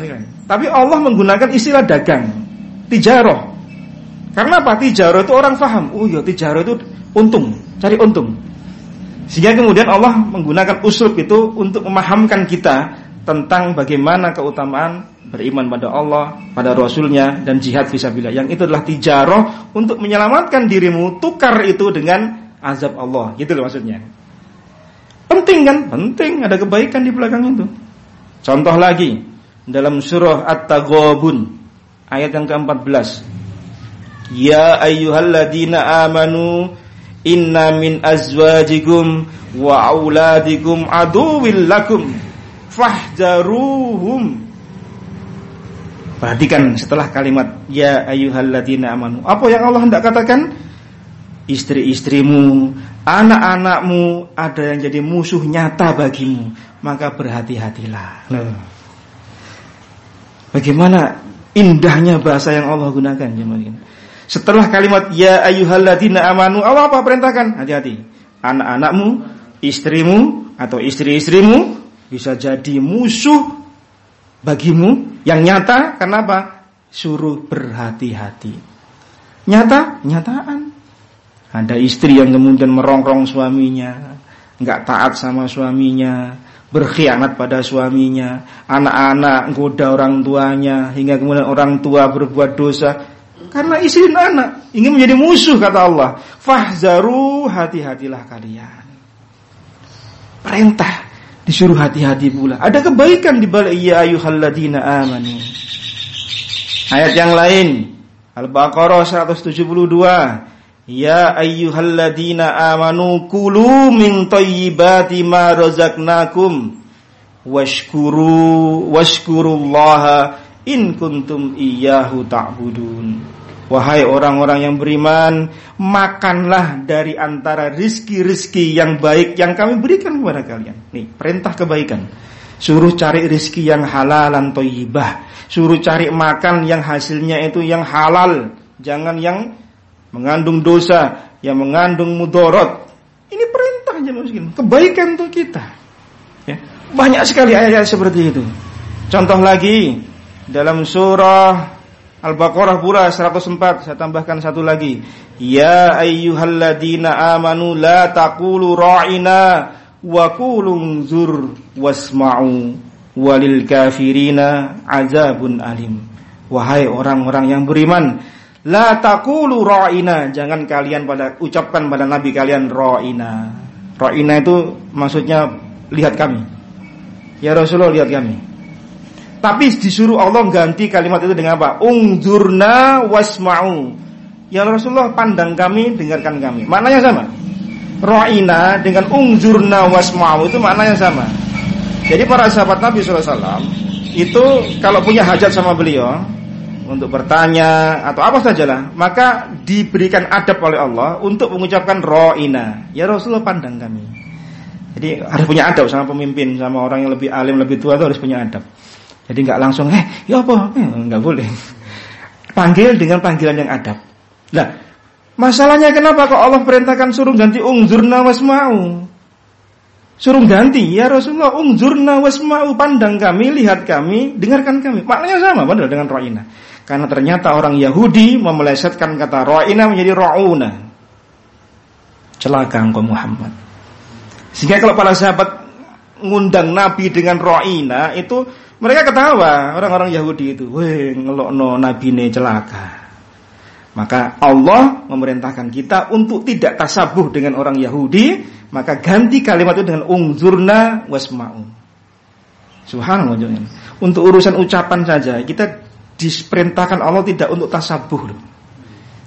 tapi Allah menggunakan istilah dagang tijaroh. Karena apa? Tijaroh itu orang faham. Oh ya tijaroh itu untung cari untung. Sehingga kemudian Allah menggunakan usul itu untuk memahamkan kita tentang bagaimana keutamaan beriman pada Allah, pada Rasulnya dan jihad fisabilillah. Yang itu adalah tijaroh untuk menyelamatkan dirimu, tukar itu dengan azab Allah. Gitu loh maksudnya. Penting kan? Penting, ada kebaikan di belakang itu. Contoh lagi dalam surah At-Taghabun ayat yang ke-14. Ya ayyuhalladzina amanu inna min azwajikum wa auladikum aduwwil lakum fahjaruhum Perhatikan setelah kalimat ya ayyuhalladzina amanu. Apa yang Allah hendak katakan? Istri-istrimu, anak-anakmu ada yang jadi musuh nyata bagimu, maka berhati-hatilah. Nah. Bagaimana indahnya bahasa yang Allah gunakan jemaah Setelah kalimat ya ayyuhalladzina amanu, Allah apa perintahkan? Hati-hati. Anak-anakmu, istrimu atau istri-istrimu bisa jadi musuh bagimu yang nyata kenapa? Suruh berhati-hati. Nyata, nyataan. Ada istri yang kemudian merongrong suaminya, nggak taat sama suaminya, berkhianat pada suaminya, anak-anak goda orang tuanya, hingga kemudian orang tua berbuat dosa karena istri dan anak ingin menjadi musuh kata Allah. Fahzaru hati-hatilah kalian. Perintah Disuruh hati-hati pula. Ada kebaikan di balik ya ayyuhalladzina amanu. Ayat yang lain Al-Baqarah 172 Ya ayyuhalladzina amanu kulu min thayyibati ma razaqnakum washkuru washkurullaha in kuntum iyyahu ta'budun. Wahai orang-orang yang beriman, makanlah dari antara rizki-rizki yang baik yang kami berikan kepada kalian. Nih, perintah kebaikan. Suruh cari rizki yang halal dan toyibah. Suruh cari makan yang hasilnya itu yang halal. Jangan yang mengandung dosa, yang mengandung mudorot. Ini perintah mungkin. Kebaikan untuk kita. Ya. Banyak sekali ayat-ayat seperti itu. Contoh lagi dalam surah Al-Baqarah pula 104 saya tambahkan satu lagi. Ya ayyuhalladzina amanu la taqulu ra'ina wa qulu zur wasma'u walil kafirina azabun alim. Wahai orang-orang yang beriman, la taqulu ra'ina, jangan kalian pada ucapkan pada nabi kalian ra'ina. Ra'ina itu maksudnya lihat kami. Ya Rasulullah lihat kami. Tapi disuruh Allah ganti kalimat itu dengan apa? Ungzurna wasma'u. Ya Rasulullah pandang kami, dengarkan kami. Maknanya sama. Ra'ina dengan ungzurna wasma'u itu maknanya sama. Jadi para sahabat Nabi SAW itu kalau punya hajat sama beliau untuk bertanya atau apa sajalah, maka diberikan adab oleh Allah untuk mengucapkan ra'ina. Ya Rasulullah pandang kami. Jadi harus punya adab sama pemimpin, sama orang yang lebih alim, lebih tua itu harus punya adab. Jadi nggak langsung, eh, ya apa? Eh, nggak boleh. Panggil dengan panggilan yang adab. Nah, masalahnya kenapa kok Allah perintahkan suruh ganti ungzurna wasma'u? Suruh ganti, ya Rasulullah, ungzurna wasma'u, pandang kami, lihat kami, dengarkan kami. Maknanya sama padahal dengan ro'ina. Karena ternyata orang Yahudi memelesetkan kata ro'ina menjadi ro'una. Celaka engkau Muhammad. Sehingga kalau para sahabat ngundang Nabi dengan ro'ina itu mereka ketawa orang-orang Yahudi itu, weh ngelokno nabi ne celaka. Maka Allah memerintahkan kita untuk tidak tasabuh dengan orang Yahudi, maka ganti kalimat itu dengan ungzurna wasma'u. Subhanallah. Untuk urusan ucapan saja kita diperintahkan Allah tidak untuk tasabuh loh.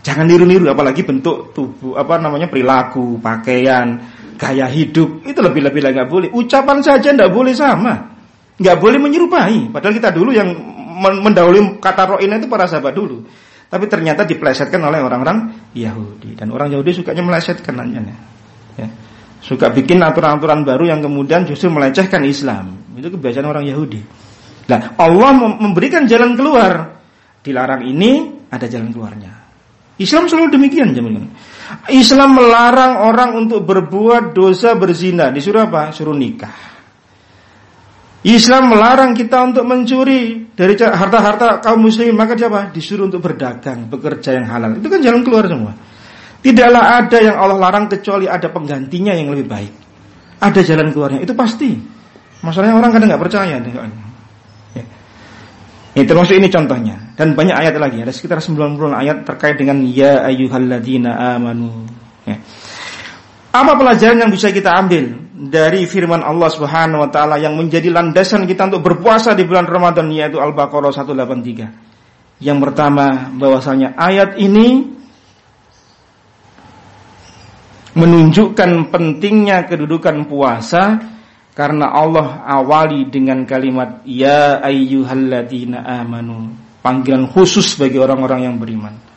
Jangan niru-niru apalagi bentuk tubuh apa namanya perilaku, pakaian, gaya hidup itu lebih-lebih nggak boleh. Ucapan saja tidak boleh sama nggak boleh menyerupai. Padahal kita dulu yang mendahului kata ro'ina itu para sahabat dulu. Tapi ternyata diplesetkan oleh orang-orang Yahudi. Dan orang Yahudi sukanya melesetkan nanya. Ya. Suka bikin aturan-aturan baru yang kemudian justru melecehkan Islam. Itu kebiasaan orang Yahudi. Nah, Allah memberikan jalan keluar. Dilarang ini ada jalan keluarnya. Islam selalu demikian jamin. Islam melarang orang untuk berbuat dosa berzina. Disuruh apa? Suruh nikah. Islam melarang kita untuk mencuri dari harta-harta kaum muslimin maka dia apa? Disuruh untuk berdagang, bekerja yang halal. Itu kan jalan keluar semua. Tidaklah ada yang Allah larang kecuali ada penggantinya yang lebih baik. Ada jalan keluarnya, itu pasti. Masalahnya orang kadang nggak percaya. Ya. Ini termasuk ini contohnya dan banyak ayat lagi. Ada sekitar 90 ayat terkait dengan ya ayyuhalladzina amanu. Ya. Apa pelajaran yang bisa kita ambil dari firman Allah Subhanahu wa taala yang menjadi landasan kita untuk berpuasa di bulan Ramadan yaitu Al-Baqarah 183. Yang pertama bahwasanya ayat ini menunjukkan pentingnya kedudukan puasa karena Allah awali dengan kalimat ya ayyuhalladzina amanu panggilan khusus bagi orang-orang yang beriman.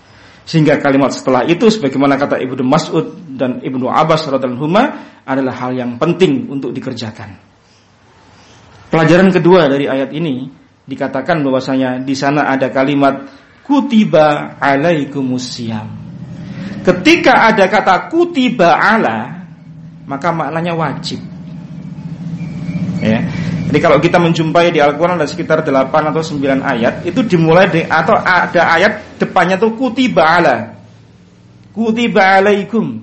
Sehingga kalimat setelah itu sebagaimana kata Ibnu Mas'ud dan Ibnu Abbas radhiyallahu adalah hal yang penting untuk dikerjakan. Pelajaran kedua dari ayat ini dikatakan bahwasanya di sana ada kalimat kutiba alaikumusiyam. Ketika ada kata kutiba ala maka maknanya wajib. Jadi kalau kita menjumpai di Al-Quran ada sekitar 8 atau 9 ayat Itu dimulai dari, atau ada ayat depannya tuh kutiba ala. Kutiba alaikum.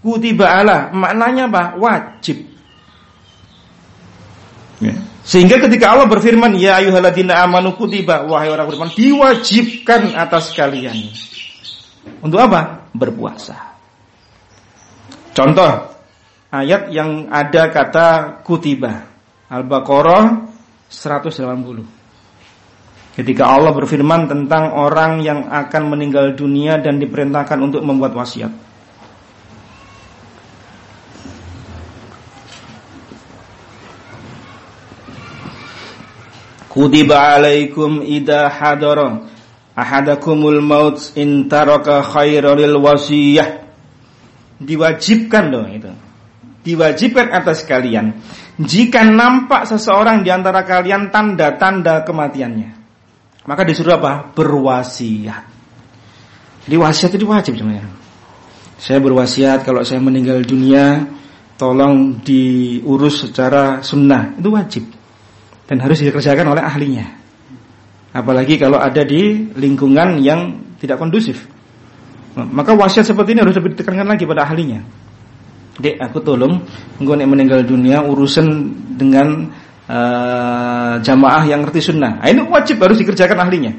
Kutiba ala. Maknanya apa? Wajib. Ya. Sehingga ketika Allah berfirman Ya ayuhaladina amanu kutiba Wahai orang beriman Diwajibkan atas kalian. Untuk apa? Berpuasa. Contoh Ayat yang ada kata kutiba Al-Baqarah 180. Ketika Allah berfirman tentang orang yang akan meninggal dunia dan diperintahkan untuk membuat wasiat. Kutiba alaikum idha hadara ahadakumul maut in taraka khairul wasiyah. Diwajibkan loh itu. Diwajibkan atas kalian jika nampak seseorang di antara kalian tanda-tanda kematiannya. Maka disuruh apa? Berwasiat. Jadi wasiat itu wajib sebenarnya. Saya berwasiat kalau saya meninggal dunia tolong diurus secara sunnah itu wajib dan harus dikerjakan oleh ahlinya. Apalagi kalau ada di lingkungan yang tidak kondusif. Maka wasiat seperti ini harus lebih ditekankan lagi pada ahlinya. Dek, aku tolong engkau meninggal dunia urusan dengan uh, jamaah yang ngerti sunnah. Nah, ini wajib harus dikerjakan ahlinya.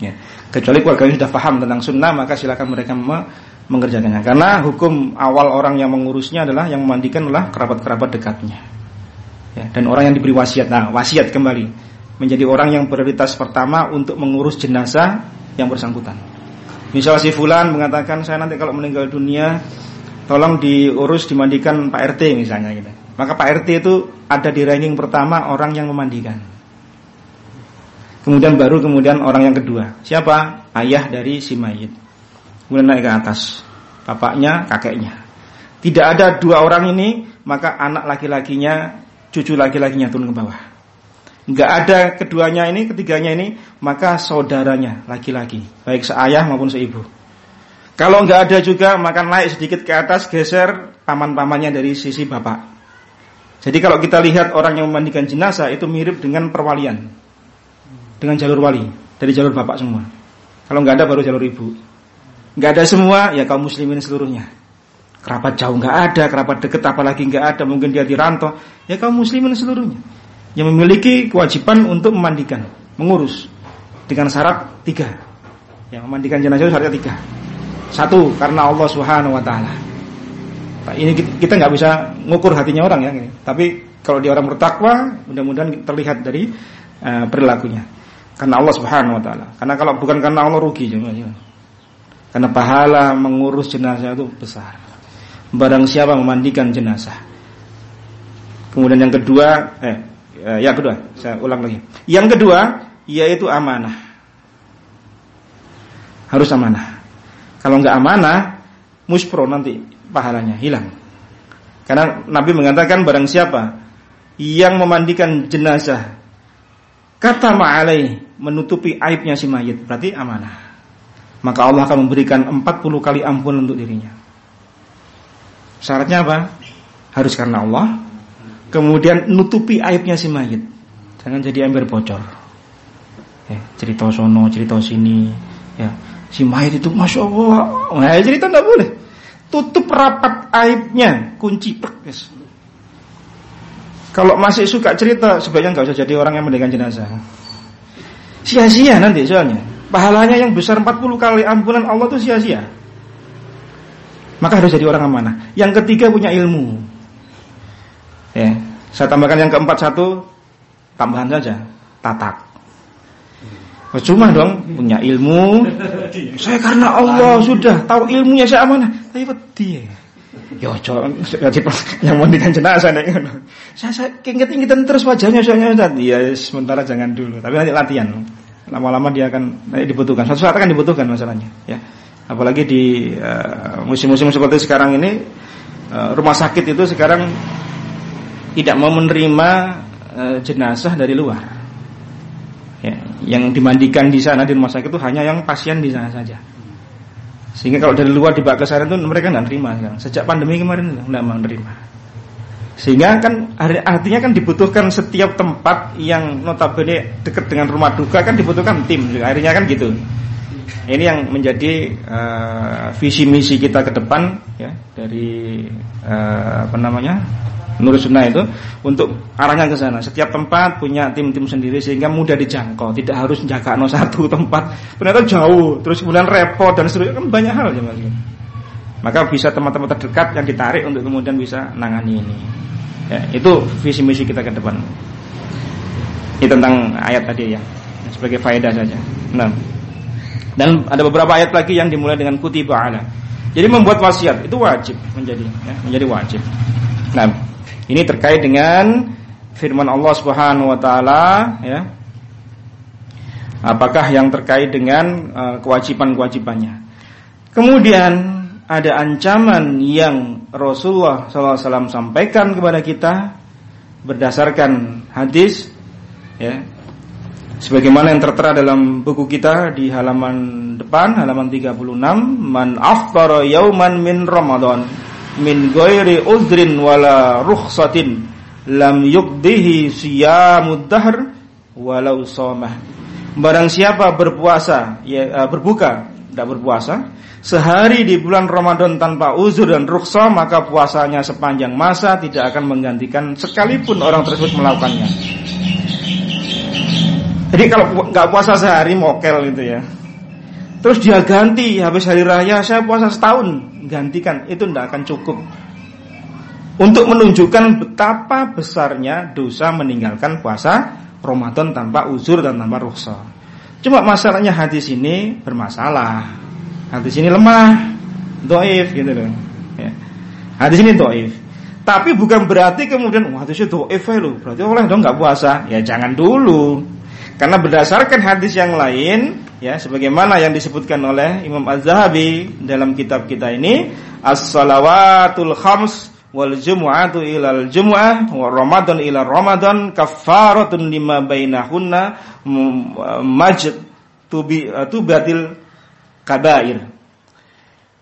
Ya. Kecuali keluarganya sudah paham tentang sunnah, maka silakan mereka mengerjakannya. Karena hukum awal orang yang mengurusnya adalah yang memandikan adalah kerabat-kerabat dekatnya ya, dan orang yang diberi wasiat. Nah, wasiat kembali menjadi orang yang prioritas pertama untuk mengurus jenazah yang bersangkutan. Misal si fulan mengatakan saya nanti kalau meninggal dunia tolong diurus dimandikan Pak RT misalnya gitu. Maka Pak RT itu ada di ranking pertama orang yang memandikan. Kemudian baru kemudian orang yang kedua. Siapa? Ayah dari si mayit. Kemudian naik ke atas. Bapaknya, kakeknya. Tidak ada dua orang ini, maka anak laki-lakinya cucu laki-lakinya turun ke bawah. Enggak ada keduanya ini, ketiganya ini, maka saudaranya laki-laki, baik seayah maupun seibu. Kalau enggak ada juga, maka naik sedikit ke atas, geser paman-pamannya dari sisi bapak. Jadi kalau kita lihat orang yang memandikan jenazah itu mirip dengan perwalian, dengan jalur wali dari jalur bapak semua. Kalau enggak ada baru jalur ibu. Enggak ada semua, ya kaum muslimin seluruhnya. Kerabat jauh nggak ada, kerabat dekat apalagi nggak ada, mungkin dia dirantau. Ya kaum muslimin seluruhnya yang memiliki kewajiban untuk memandikan, mengurus dengan syarat tiga. Yang memandikan jenazah itu syaratnya tiga. Satu karena Allah Subhanahu Wa Taala. Nah, ini kita nggak bisa ngukur hatinya orang ya, tapi kalau dia orang bertakwa, mudah-mudahan terlihat dari uh, perilakunya. Karena Allah Subhanahu Wa Taala. Karena kalau bukan karena Allah rugi, Karena pahala mengurus jenazah itu besar barang siapa memandikan jenazah. Kemudian yang kedua, eh, eh yang kedua, saya ulang lagi. Yang kedua yaitu amanah. Harus amanah. Kalau nggak amanah, muspro nanti pahalanya hilang. Karena Nabi mengatakan barang siapa yang memandikan jenazah kata ma'alai menutupi aibnya si mayit berarti amanah. Maka Allah akan memberikan 40 kali ampun untuk dirinya. Syaratnya apa? Harus karena Allah. Kemudian nutupi aibnya si mayit. Jangan jadi ember bocor. Ya, cerita sono, cerita sini. Ya, si mayit itu masya Allah. Nah, cerita tidak boleh. Tutup rapat aibnya, kunci yes. Kalau masih suka cerita, sebaiknya nggak usah jadi orang yang mendekan jenazah. Sia-sia nanti soalnya. Pahalanya yang besar 40 kali ampunan Allah itu sia-sia. Maka harus jadi orang amanah. Yang ketiga punya ilmu. Ya, saya tambahkan yang keempat satu tambahan saja, tatak. Cuma dong punya ilmu. Saya karena Allah sudah tahu ilmunya saya amanah. Tapi dia. Yo, yang mau dikan jenazah nih. Saya saya inget-ingetan terus wajahnya soalnya Ustaz. Iya, sementara jangan dulu. Tapi nanti latihan. Lama-lama dia akan dibutuhkan. Suatu saat akan dibutuhkan masalahnya. Ya apalagi di eh, musim-musim uh, seperti sekarang ini uh, rumah sakit itu sekarang tidak mau menerima uh, jenazah dari luar ya, yang dimandikan di sana di rumah sakit itu hanya yang pasien di sana saja. Sehingga kalau dari luar dibawa ke sana itu mereka nggak terima sekarang. Sejak pandemi kemarin nggak mau menerima sehingga kan artinya kan dibutuhkan setiap tempat yang notabene dekat dengan rumah duka kan dibutuhkan tim akhirnya kan gitu. Ini yang menjadi uh, visi misi kita ke depan ya dari uh, apa namanya Nur Sunnah itu untuk arahnya ke sana. Setiap tempat punya tim-tim sendiri sehingga mudah dijangkau, tidak harus jaga no satu tempat. Ternyata jauh, terus kemudian repot dan seterusnya kan banyak hal ya. Maka bisa teman-teman terdekat yang ditarik untuk kemudian bisa nangani ini. Ya, itu visi misi kita ke depan. Ini tentang ayat tadi ya, sebagai faedah saja. Nah. Dan ada beberapa ayat lagi yang dimulai dengan kutiba ala. Jadi membuat wasiat itu wajib menjadi ya, menjadi wajib. Nah, ini terkait dengan firman Allah Subhanahu wa taala ya. Apakah yang terkait dengan uh, kewajiban-kewajibannya. Kemudian ada ancaman yang Rasulullah SAW sampaikan kepada kita berdasarkan hadis ya sebagaimana yang tertera dalam buku kita di halaman depan halaman 36 man aftara yauman min ramadan min ghairi uzrin wala rukhsatin lam yukdihi siyamud dahr walau somah barang siapa berpuasa ya berbuka tidak berpuasa sehari di bulan Ramadan tanpa uzur dan rukhsah maka puasanya sepanjang masa tidak akan menggantikan sekalipun orang tersebut melakukannya jadi kalau nggak puasa sehari mokel gitu ya. Terus dia ganti habis hari raya saya puasa setahun, gantikan itu tidak akan cukup. Untuk menunjukkan betapa besarnya dosa meninggalkan puasa Ramadan tanpa uzur dan tanpa rukhsah. Cuma masalahnya hadis ini bermasalah. Hadis ini lemah, doif gitu loh. Ya. Hadis ini doif. Tapi bukan berarti kemudian wah hadisnya doif loh. Berarti oleh dong nggak puasa. Ya jangan dulu. Karena berdasarkan hadis yang lain, ya sebagaimana yang disebutkan oleh Imam Az-Zahabi dalam kitab kita ini, as-salawatul khams wal jumu'atu ilal jumu'ah wa ramadan ila ramadan kafaratun lima bainahunna majd tubi tubatil kabair.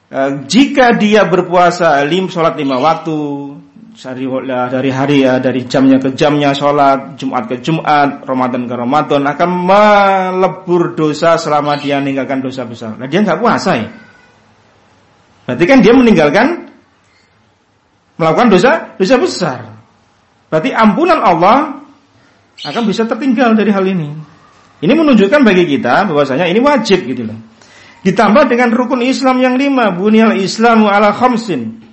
Eh, jika dia berpuasa lim sholat lima waktu, dari dari hari ya dari jamnya ke jamnya sholat Jumat ke Jumat Ramadan ke Ramadan akan melebur dosa selama dia meninggalkan dosa besar. Nah dia nggak puasa ya. Berarti kan dia meninggalkan melakukan dosa dosa besar. Berarti ampunan Allah akan bisa tertinggal dari hal ini. Ini menunjukkan bagi kita bahwasanya ini wajib gitu loh. Ditambah dengan rukun Islam yang lima, bunyal Islamu ala khamsin.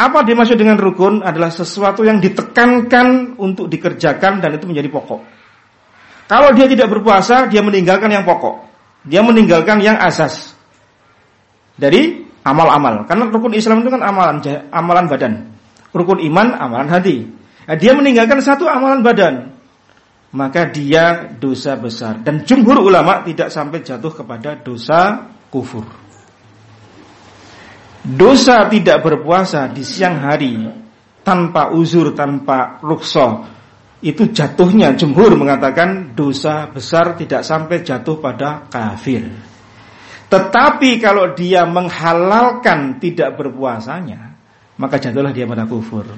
Apa dimaksud dengan rukun adalah sesuatu yang ditekankan untuk dikerjakan dan itu menjadi pokok. Kalau dia tidak berpuasa, dia meninggalkan yang pokok. Dia meninggalkan yang asas. Dari amal-amal. Karena rukun Islam itu kan amalan amalan badan. Rukun iman amalan hati. Nah, dia meninggalkan satu amalan badan. Maka dia dosa besar. Dan jumhur ulama tidak sampai jatuh kepada dosa kufur. Dosa tidak berpuasa di siang hari tanpa uzur, tanpa rukso itu jatuhnya jumhur mengatakan dosa besar tidak sampai jatuh pada kafir. Tetapi kalau dia menghalalkan tidak berpuasanya, maka jatuhlah dia pada kufur.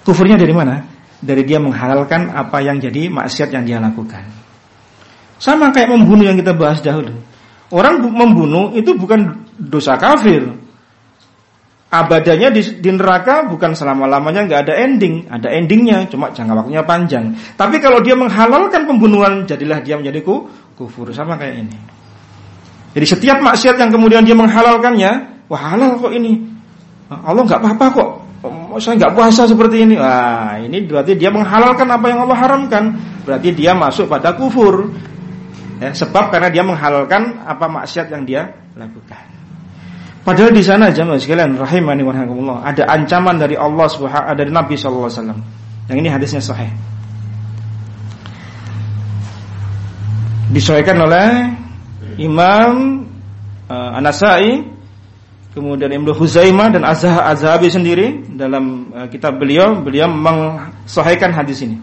Kufurnya dari mana? Dari dia menghalalkan apa yang jadi maksiat yang dia lakukan. Sama kayak membunuh yang kita bahas dahulu. Orang membunuh itu bukan dosa kafir, abadanya di, di neraka bukan selama-lamanya nggak ada ending, ada endingnya, cuma jangka waktunya panjang. Tapi kalau dia menghalalkan pembunuhan, jadilah dia menjadi ku, kufur sama kayak ini. Jadi setiap maksiat yang kemudian dia menghalalkannya, wah halal kok ini. Allah nggak apa-apa kok. Oh, saya nggak puasa seperti ini. Wah, ini berarti dia menghalalkan apa yang Allah haramkan. Berarti dia masuk pada kufur. Ya, sebab karena dia menghalalkan apa maksiat yang dia lakukan. Padahal di sana jamaah sekalian rahimani wa ada ancaman dari Allah Subhanahu dari Nabi sallallahu alaihi wasallam. Yang ini hadisnya sahih. Disahihkan oleh Imam uh, An-Nasa'i kemudian Ibnu Huzaimah dan Azhar Azhabi sendiri dalam uh, kitab beliau beliau mensahihkan hadis ini.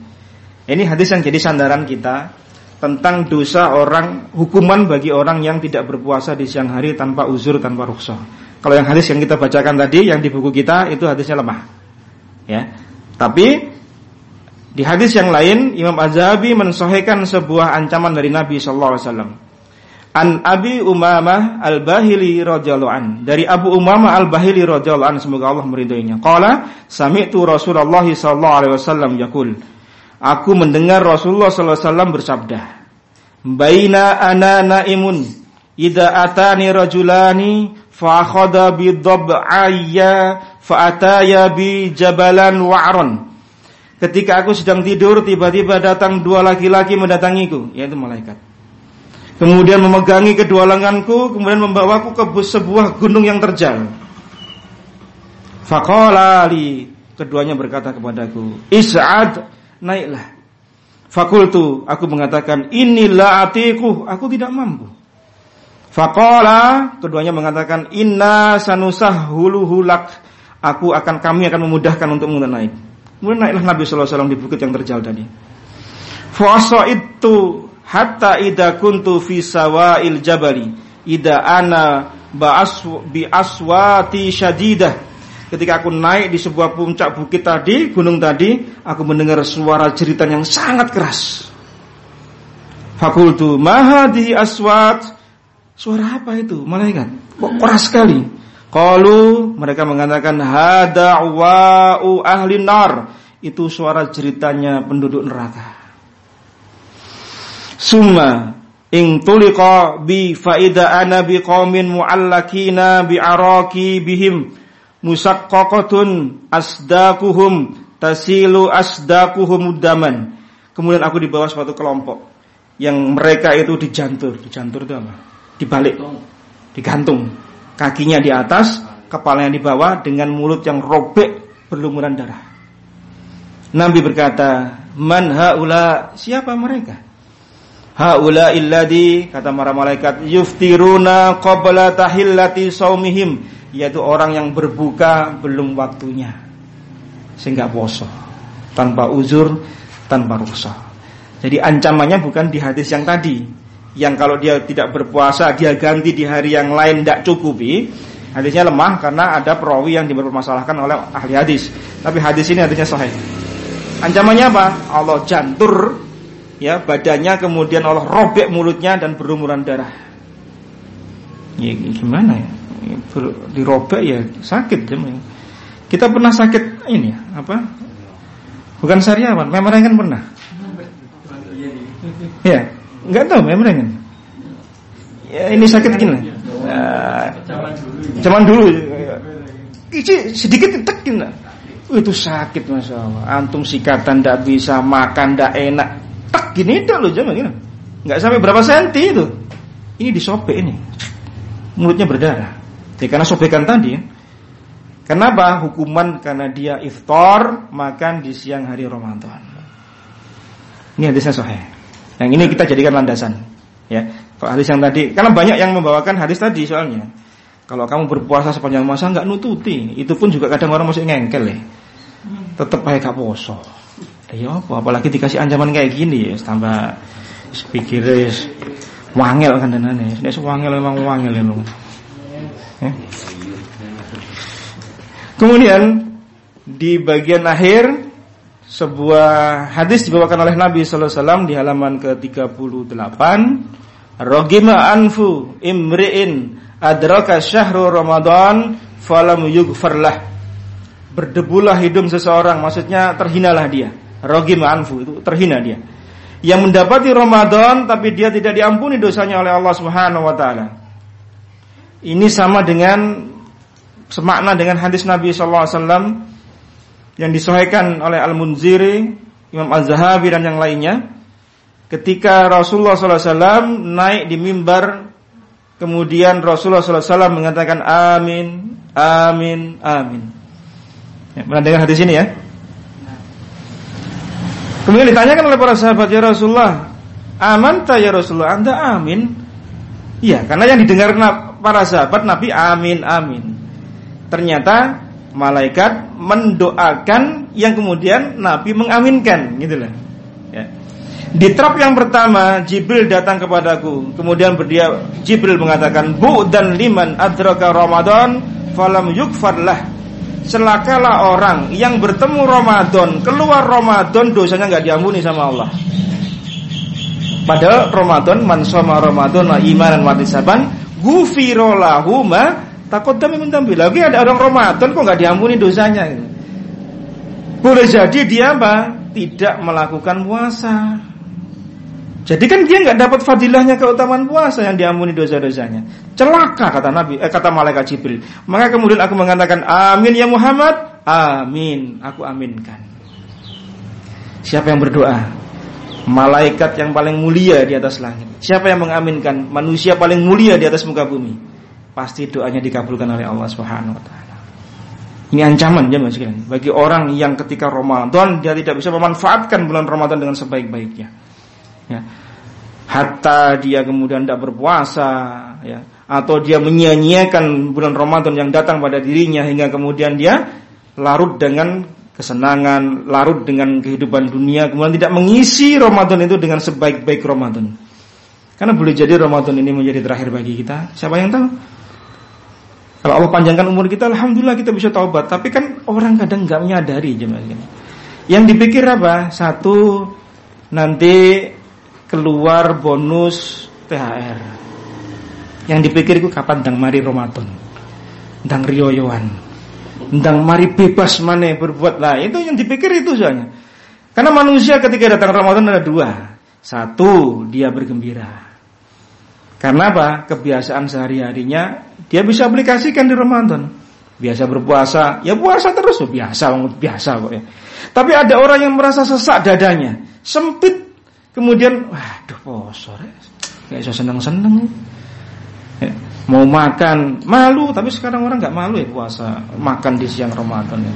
Ini hadis yang jadi sandaran kita tentang dosa orang hukuman bagi orang yang tidak berpuasa di siang hari tanpa uzur tanpa rukhsah. Kalau yang hadis yang kita bacakan tadi yang di buku kita itu hadisnya lemah. Ya. Tapi di hadis yang lain Imam Az-Zahabi sebuah ancaman dari Nabi sallallahu alaihi wasallam. An Abi Umamah Al-Bahili radhiyallahu. Dari Abu Umamah Al-Bahili radhiyallahu semoga Allah meridhoinya. Qala sami'tu Rasulullah sallallahu alaihi wasallam yaqul Aku mendengar Rasulullah SAW bersabda, Baina ana naimun, ida atani rajulani, fa'akhada bi dhab'ayya, fa'ataya bi jabalan wa'ron. Ketika aku sedang tidur, tiba-tiba datang dua laki-laki mendatangiku, yaitu malaikat. Kemudian memegangi kedua lenganku, kemudian membawaku ke sebuah gunung yang terjal. Faqala li keduanya berkata kepadaku, "Is'ad, naiklah." Fakultu, aku mengatakan, "Inilah atiku, aku tidak mampu." Fakola, keduanya mengatakan, "Inna sanusah hulu hulak." Aku akan kami akan memudahkan untuk naik. Kemudian naiklah Nabi sallallahu alaihi wasallam di bukit yang terjal tadi. Fa itu hatta ida kuntu fi sawa'il jabali ida ana bi aswati syadidah ketika aku naik di sebuah puncak bukit tadi gunung tadi aku mendengar suara jeritan yang sangat keras. Fakultu mahadi aswat. Suara apa itu malaikat? Kok keras sekali? Qalu mereka mengatakan hada wa'u ahli nar. Itu suara jeritanya penduduk neraka. Summa ing tuliqa bi faida ana bi qaumin muallakina bi araki bihim musaqqaqatun asdaquhum tasilu asdaquhum daman. Kemudian aku dibawa suatu kelompok yang mereka itu dijantur. Dijantur itu apa? Dibalik. Digantung. Kakinya di atas, kepalanya di bawah dengan mulut yang robek berlumuran darah. Nabi berkata, "Man haula? Siapa mereka?" Haula illadi kata para malaikat yuftiruna qabla tahillati saumihim yaitu orang yang berbuka belum waktunya. Sehingga poso tanpa uzur tanpa rukhsah. Jadi ancamannya bukan di hadis yang tadi. Yang kalau dia tidak berpuasa dia ganti di hari yang lain tidak cukupi. Hadisnya lemah karena ada perawi yang dipermasalahkan oleh ahli hadis. Tapi hadis ini hadisnya sahih. Ancamannya apa? Allah jantur ya badannya kemudian Allah robek mulutnya dan berumuran darah. Ya gimana ya? Dirobek ya sakit ya. Kita pernah sakit ini apa? Bukan sariawan, memang kan pernah. Ya, enggak tahu memang. Ya ini sakit gini. Nah, zaman dulu. Ini sedikit tekin. Itu sakit masya Allah. Antum sikatan tidak bisa makan tidak enak tak gini itu loh jangan gini. Nggak sampai berapa senti itu. Ini disobek ini. Mulutnya berdarah. Ya, karena sobekan tadi. Kenapa? Hukuman karena dia iftar makan di siang hari Ramadan. Ini hadisnya sahih. Yang ini kita jadikan landasan. Ya, kalau hadis yang tadi, karena banyak yang membawakan hadis tadi soalnya. Kalau kamu berpuasa sepanjang masa nggak nututi, itu pun juga kadang orang masih ngengkel ya. Tetap kayak poso. Ya apa apalagi dikasih ancaman kayak gini ya tambah pikir wangel kan danane. Nek wangel memang wangel memang. Ya. Kemudian di bagian akhir sebuah hadis dibawakan oleh Nabi sallallahu alaihi wasallam di halaman ke-38 Rogima anfu imri'in adraka syahru Ramadan falam yughfarlah Berdebulah hidung seseorang maksudnya terhinalah dia Rogim anfu itu terhina dia. Yang mendapati Ramadan tapi dia tidak diampuni dosanya oleh Allah Subhanahu wa taala. Ini sama dengan semakna dengan hadis Nabi sallallahu alaihi wasallam yang disahihkan oleh Al-Munziri, Imam Az-Zahabi dan yang lainnya. Ketika Rasulullah sallallahu alaihi wasallam naik di mimbar kemudian Rasulullah sallallahu alaihi wasallam mengatakan amin, amin, amin. Ya, pernah dengar hadis ini ya? Kemudian ditanyakan oleh para sahabat ya Rasulullah, aman tak ya Rasulullah? Anda amin? Iya, karena yang didengar para sahabat Nabi amin amin. Ternyata malaikat mendoakan yang kemudian Nabi mengaminkan, gitu lah. Ya. Di trap yang pertama Jibril datang kepadaku Kemudian berdia Jibril mengatakan Bu dan liman adraka Ramadan Falam yukfarlah celakalah orang yang bertemu Ramadan, keluar Ramadan dosanya nggak diampuni sama Allah. Padahal Ramadan man sama Ramadan wa imanan wa tisaban ghufira lahu ma taqaddama min. Lagi ada orang Ramadan kok nggak diampuni dosanya gitu. Boleh jadi dia apa? Tidak melakukan puasa. Jadi kan dia nggak dapat fadilahnya keutamaan puasa yang diampuni dosa-dosanya. Celaka kata Nabi, eh, kata malaikat Jibril. Maka kemudian aku mengatakan, Amin ya Muhammad, Amin, aku aminkan. Siapa yang berdoa? Malaikat yang paling mulia di atas langit. Siapa yang mengaminkan? Manusia paling mulia di atas muka bumi. Pasti doanya dikabulkan oleh Allah Subhanahu wa. Ini ancaman ya Mas sekalian. Bagi orang yang ketika Ramadan dia tidak bisa memanfaatkan bulan Ramadan dengan sebaik-baiknya. Ya. Hatta dia kemudian tidak berpuasa ya atau dia menyia-nyiakan bulan Ramadan yang datang pada dirinya hingga kemudian dia larut dengan kesenangan, larut dengan kehidupan dunia, kemudian tidak mengisi Ramadan itu dengan sebaik-baik Ramadan. Karena boleh jadi Ramadan ini menjadi terakhir bagi kita. Siapa yang tahu? Kalau Allah panjangkan umur kita, alhamdulillah kita bisa taubat. Tapi kan orang kadang nggak menyadari jemaah ini. Yang dipikir apa? Satu nanti keluar bonus THR. Yang dipikir itu kapan dang mari Ramadan, dang rioyoan, dang mari bebas mana berbuat lah. Itu yang dipikir itu soalnya. Karena manusia ketika datang Ramadan ada dua. Satu, dia bergembira. Karena apa? Kebiasaan sehari-harinya dia bisa aplikasikan di Ramadan. Biasa berpuasa, ya puasa terus, oh, biasa, biasa kok ya. Tapi ada orang yang merasa sesak dadanya, sempit, kemudian, waduh poso, kayak saya seneng-seneng. Ya. Mau makan, malu, tapi sekarang orang nggak malu ya puasa, makan di siang Ramadan. Ya.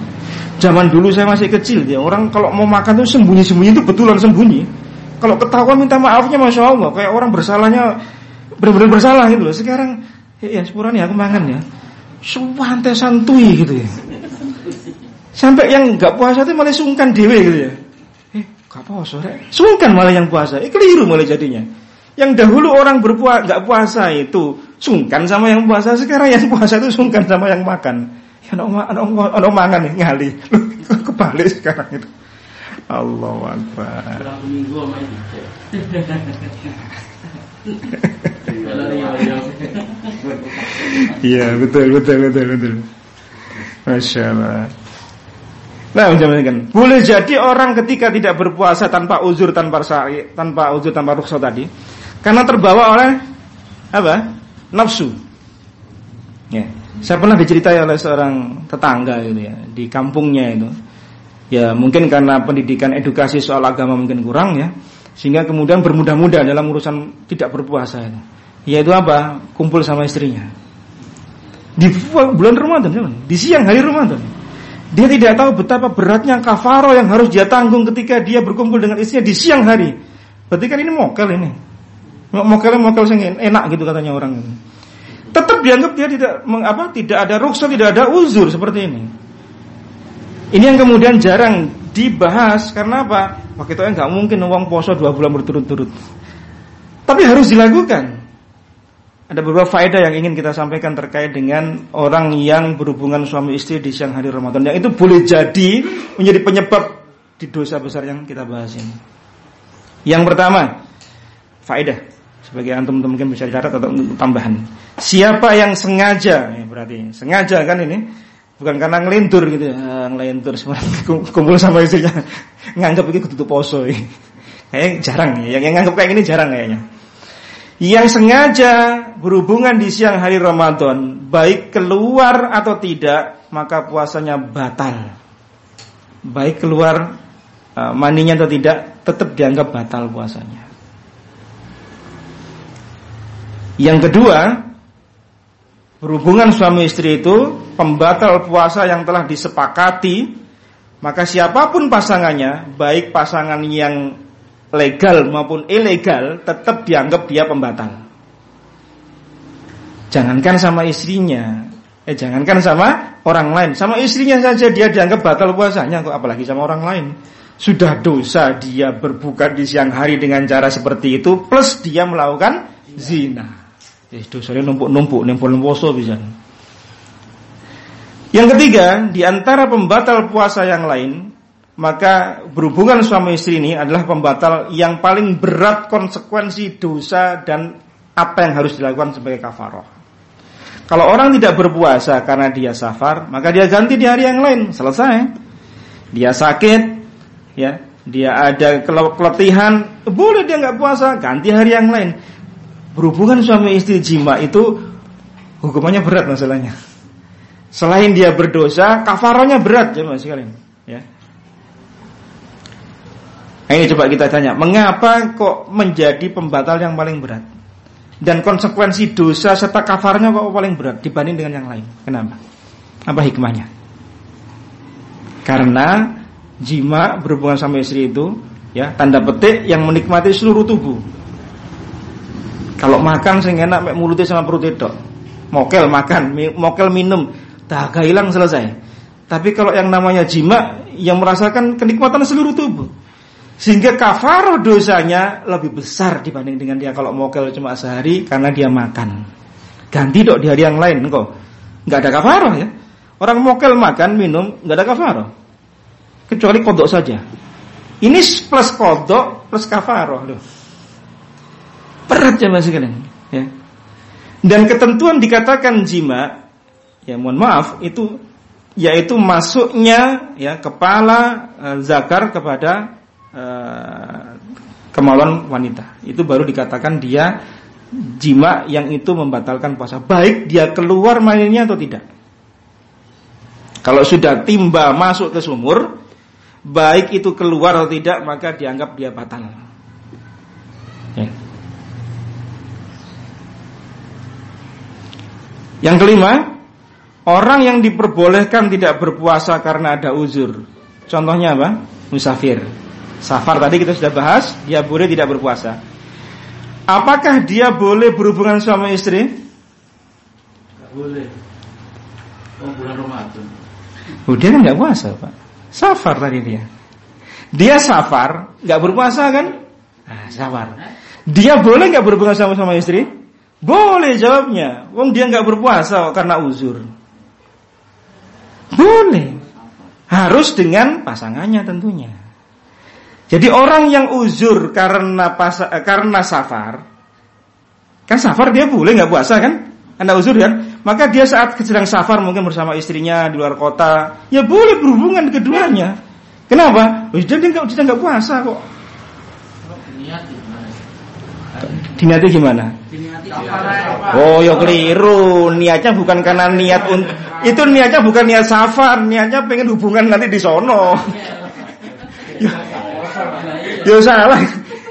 Zaman dulu saya masih kecil, ya orang kalau mau makan tuh sembunyi-sembunyi itu betulan sembunyi. Kalau ketahuan minta maafnya masya Allah, kayak orang bersalahnya benar-benar bersalah gitu loh. Sekarang ya, ya sepurane aku mangan ya. Suwante santui gitu ya. Sampai yang nggak puasa itu malah sungkan dewe gitu ya. Eh, gak puasa rek. Sungkan malah yang puasa. Eh, keliru malah jadinya. Yang dahulu orang berpuasa nggak puasa itu sungkan sama yang puasa, sekarang yang puasa itu sungkan sama yang makan. Ya ono ono mangan nih ngali. Kebalik sekarang itu. Allah Akbar. Iya betul betul betul betul. Masya Allah. Nah, kan. Boleh jadi orang ketika tidak berpuasa tanpa uzur tanpa syari, tanpa uzur tanpa rukhsah tadi, karena terbawa oleh apa? Nafsu. Ya. Saya pernah diceritai oleh seorang tetangga gitu ya di kampungnya itu. Ya mungkin karena pendidikan edukasi soal agama mungkin kurang ya sehingga kemudian bermudah-mudah dalam urusan tidak berpuasa itu. Yaitu apa? Kumpul sama istrinya. Di bulan Ramadan, di siang hari Ramadan. Dia tidak tahu betapa beratnya kafaro yang harus dia tanggung ketika dia berkumpul dengan istrinya di siang hari. Berarti kan ini mokel ini. Mokel mokel yang enak gitu katanya orang ini. Tetap dianggap dia tidak apa tidak ada rukhsah, tidak ada uzur seperti ini. Ini yang kemudian jarang dibahas karena apa? Waktu itu nggak mungkin uang poso dua bulan berturut-turut. Tapi harus dilakukan. Ada beberapa faedah yang ingin kita sampaikan terkait dengan orang yang berhubungan suami istri di siang hari Ramadan. Yang itu boleh jadi menjadi penyebab di dosa besar yang kita bahas ini. Yang pertama, faedah sebagai antum mungkin bisa dicatat atau tambahan. Siapa yang sengaja, ya berarti sengaja kan ini bukan karena ngelintur gitu ya, ngelintur kumpul sama istrinya nganggap ini tutup poso. Kayak jarang ya, yang, yang nganggap kayak gini jarang kayaknya. Yang sengaja berhubungan di siang hari Ramadan, baik keluar atau tidak, maka puasanya batal. Baik keluar uh, maninya atau tidak, tetap dianggap batal puasanya. Yang kedua, berhubungan suami istri itu pembatal puasa yang telah disepakati, maka siapa pun pasangannya, baik pasangan yang legal maupun ilegal tetap dianggap dia pembatal. Jangankan sama istrinya, eh jangankan sama orang lain, sama istrinya saja dia dianggap batal puasanya kok apalagi sama orang lain. Sudah dosa dia berbuka di siang hari dengan cara seperti itu plus dia melakukan zina. Eh dosanya numpuk-numpuk, numpuk-numpuk bisa. Yang ketiga, di antara pembatal puasa yang lain maka berhubungan suami istri ini adalah pembatal yang paling berat konsekuensi dosa dan apa yang harus dilakukan sebagai kafaroh. Kalau orang tidak berpuasa karena dia safar, maka dia ganti di hari yang lain, selesai. Dia sakit, ya, dia ada keletihan, boleh dia nggak puasa, ganti hari yang lain. Berhubungan suami istri jima itu hukumannya berat masalahnya. Selain dia berdosa, kafarohnya berat ya mas sekalian. Ya, Nah, ini coba kita tanya, mengapa kok menjadi pembatal yang paling berat? Dan konsekuensi dosa serta kafarnya kok paling berat dibanding dengan yang lain? Kenapa? Apa hikmahnya? Karena jima berhubungan sama istri itu ya tanda petik yang menikmati seluruh tubuh. Kalau makan sing enak mek mulutnya sama perutnya dok. Mokel makan, mokel minum, dahaga hilang selesai. Tapi kalau yang namanya jima yang merasakan kenikmatan seluruh tubuh. Sehingga kafaroh dosanya lebih besar dibanding dengan dia kalau mokel cuma sehari karena dia makan. Ganti dok di hari yang lain kok. Nggak ada kafaroh ya. Orang mokel makan, minum, nggak ada kafaroh. Kecuali kodok saja. Ini plus kodok plus kafaroh loh. Berat mas sekalian. Ya. Dan ketentuan dikatakan jima, ya mohon maaf itu yaitu masuknya ya kepala e, zakar kepada e, kemaluan wanita. Itu baru dikatakan dia jima yang itu membatalkan puasa. Baik dia keluar mainnya atau tidak. Kalau sudah timba masuk ke sumur, baik itu keluar atau tidak maka dianggap dia batal. Ya. Yang kelima, orang yang diperbolehkan tidak berpuasa karena ada uzur. Contohnya apa? Musafir. Safar tadi kita sudah bahas, dia boleh tidak berpuasa. Apakah dia boleh berhubungan suami istri? Tidak boleh. Oh, bulan Ramadan. Oh, dia kan nggak puasa, Pak. Safar tadi dia. Dia safar, nggak berpuasa kan? Nah, safar. Dia boleh nggak berhubungan sama sama istri? Boleh jawabnya. Wong dia nggak berpuasa karena uzur. Boleh. Harus dengan pasangannya tentunya. Jadi orang yang uzur karena pas, karena safar, kan safar dia boleh nggak puasa kan? Anda uzur kan? Maka dia saat sedang safar mungkin bersama istrinya di luar kota, ya boleh berhubungan keduanya. Kenapa? Dia dia nggak puasa kok. Diniati gimana? Oh, ya keliru. Niatnya bukan karena niat untuk itu niatnya bukan niat safar, niatnya pengen hubungan nanti di sono. ya, ya salah.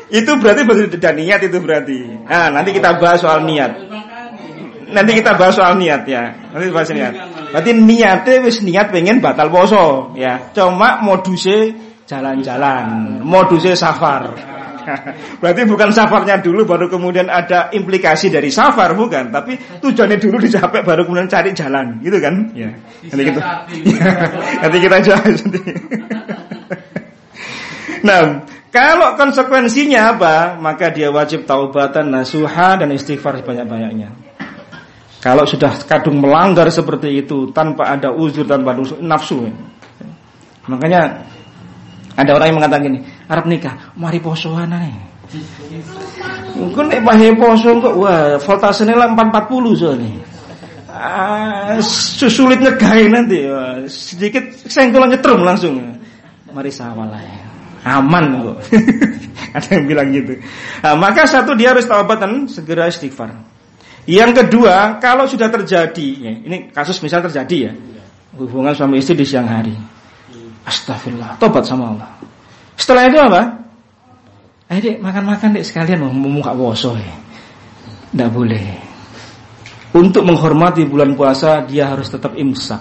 Itu berarti tidak niat itu berarti. Nah, nanti kita bahas soal niat nanti kita bahas soal niat ya. Nanti bahas niat. Berarti niatnya wis niat pengen batal poso ya. Cuma modusnya jalan-jalan, modusnya safar. Berarti bukan safarnya dulu baru kemudian ada implikasi dari safar bukan, tapi tujuannya dulu dicapai baru kemudian cari jalan, gitu kan? Ya. Nanti kita nanti kita nanti. Nah, kalau konsekuensinya apa? Maka dia wajib taubatan nasuha dan istighfar sebanyak-banyaknya. Kalau sudah kadung melanggar seperti itu tanpa ada uzur tanpa nafsu. Makanya ada orang yang mengatakan gini, Arab nikah, mari posoan nih. Mungkin nek bahe poso kok wah voltasenya lah 440 soalnya. Ah, sulit ngegawe nanti. Sedikit senggol nyetrum langsung. Mari sawalah ya. Aman kok. ada yang bilang gitu. Nah, maka satu dia harus taubatan segera istighfar. Yang kedua, kalau sudah terjadi, ya, ini kasus misal terjadi ya, hubungan suami istri di siang hari. Astagfirullah, tobat sama Allah. Setelah itu apa? Eh dek, makan-makan dek sekalian muka woso ya. Tidak boleh. Untuk menghormati bulan puasa, dia harus tetap imsak.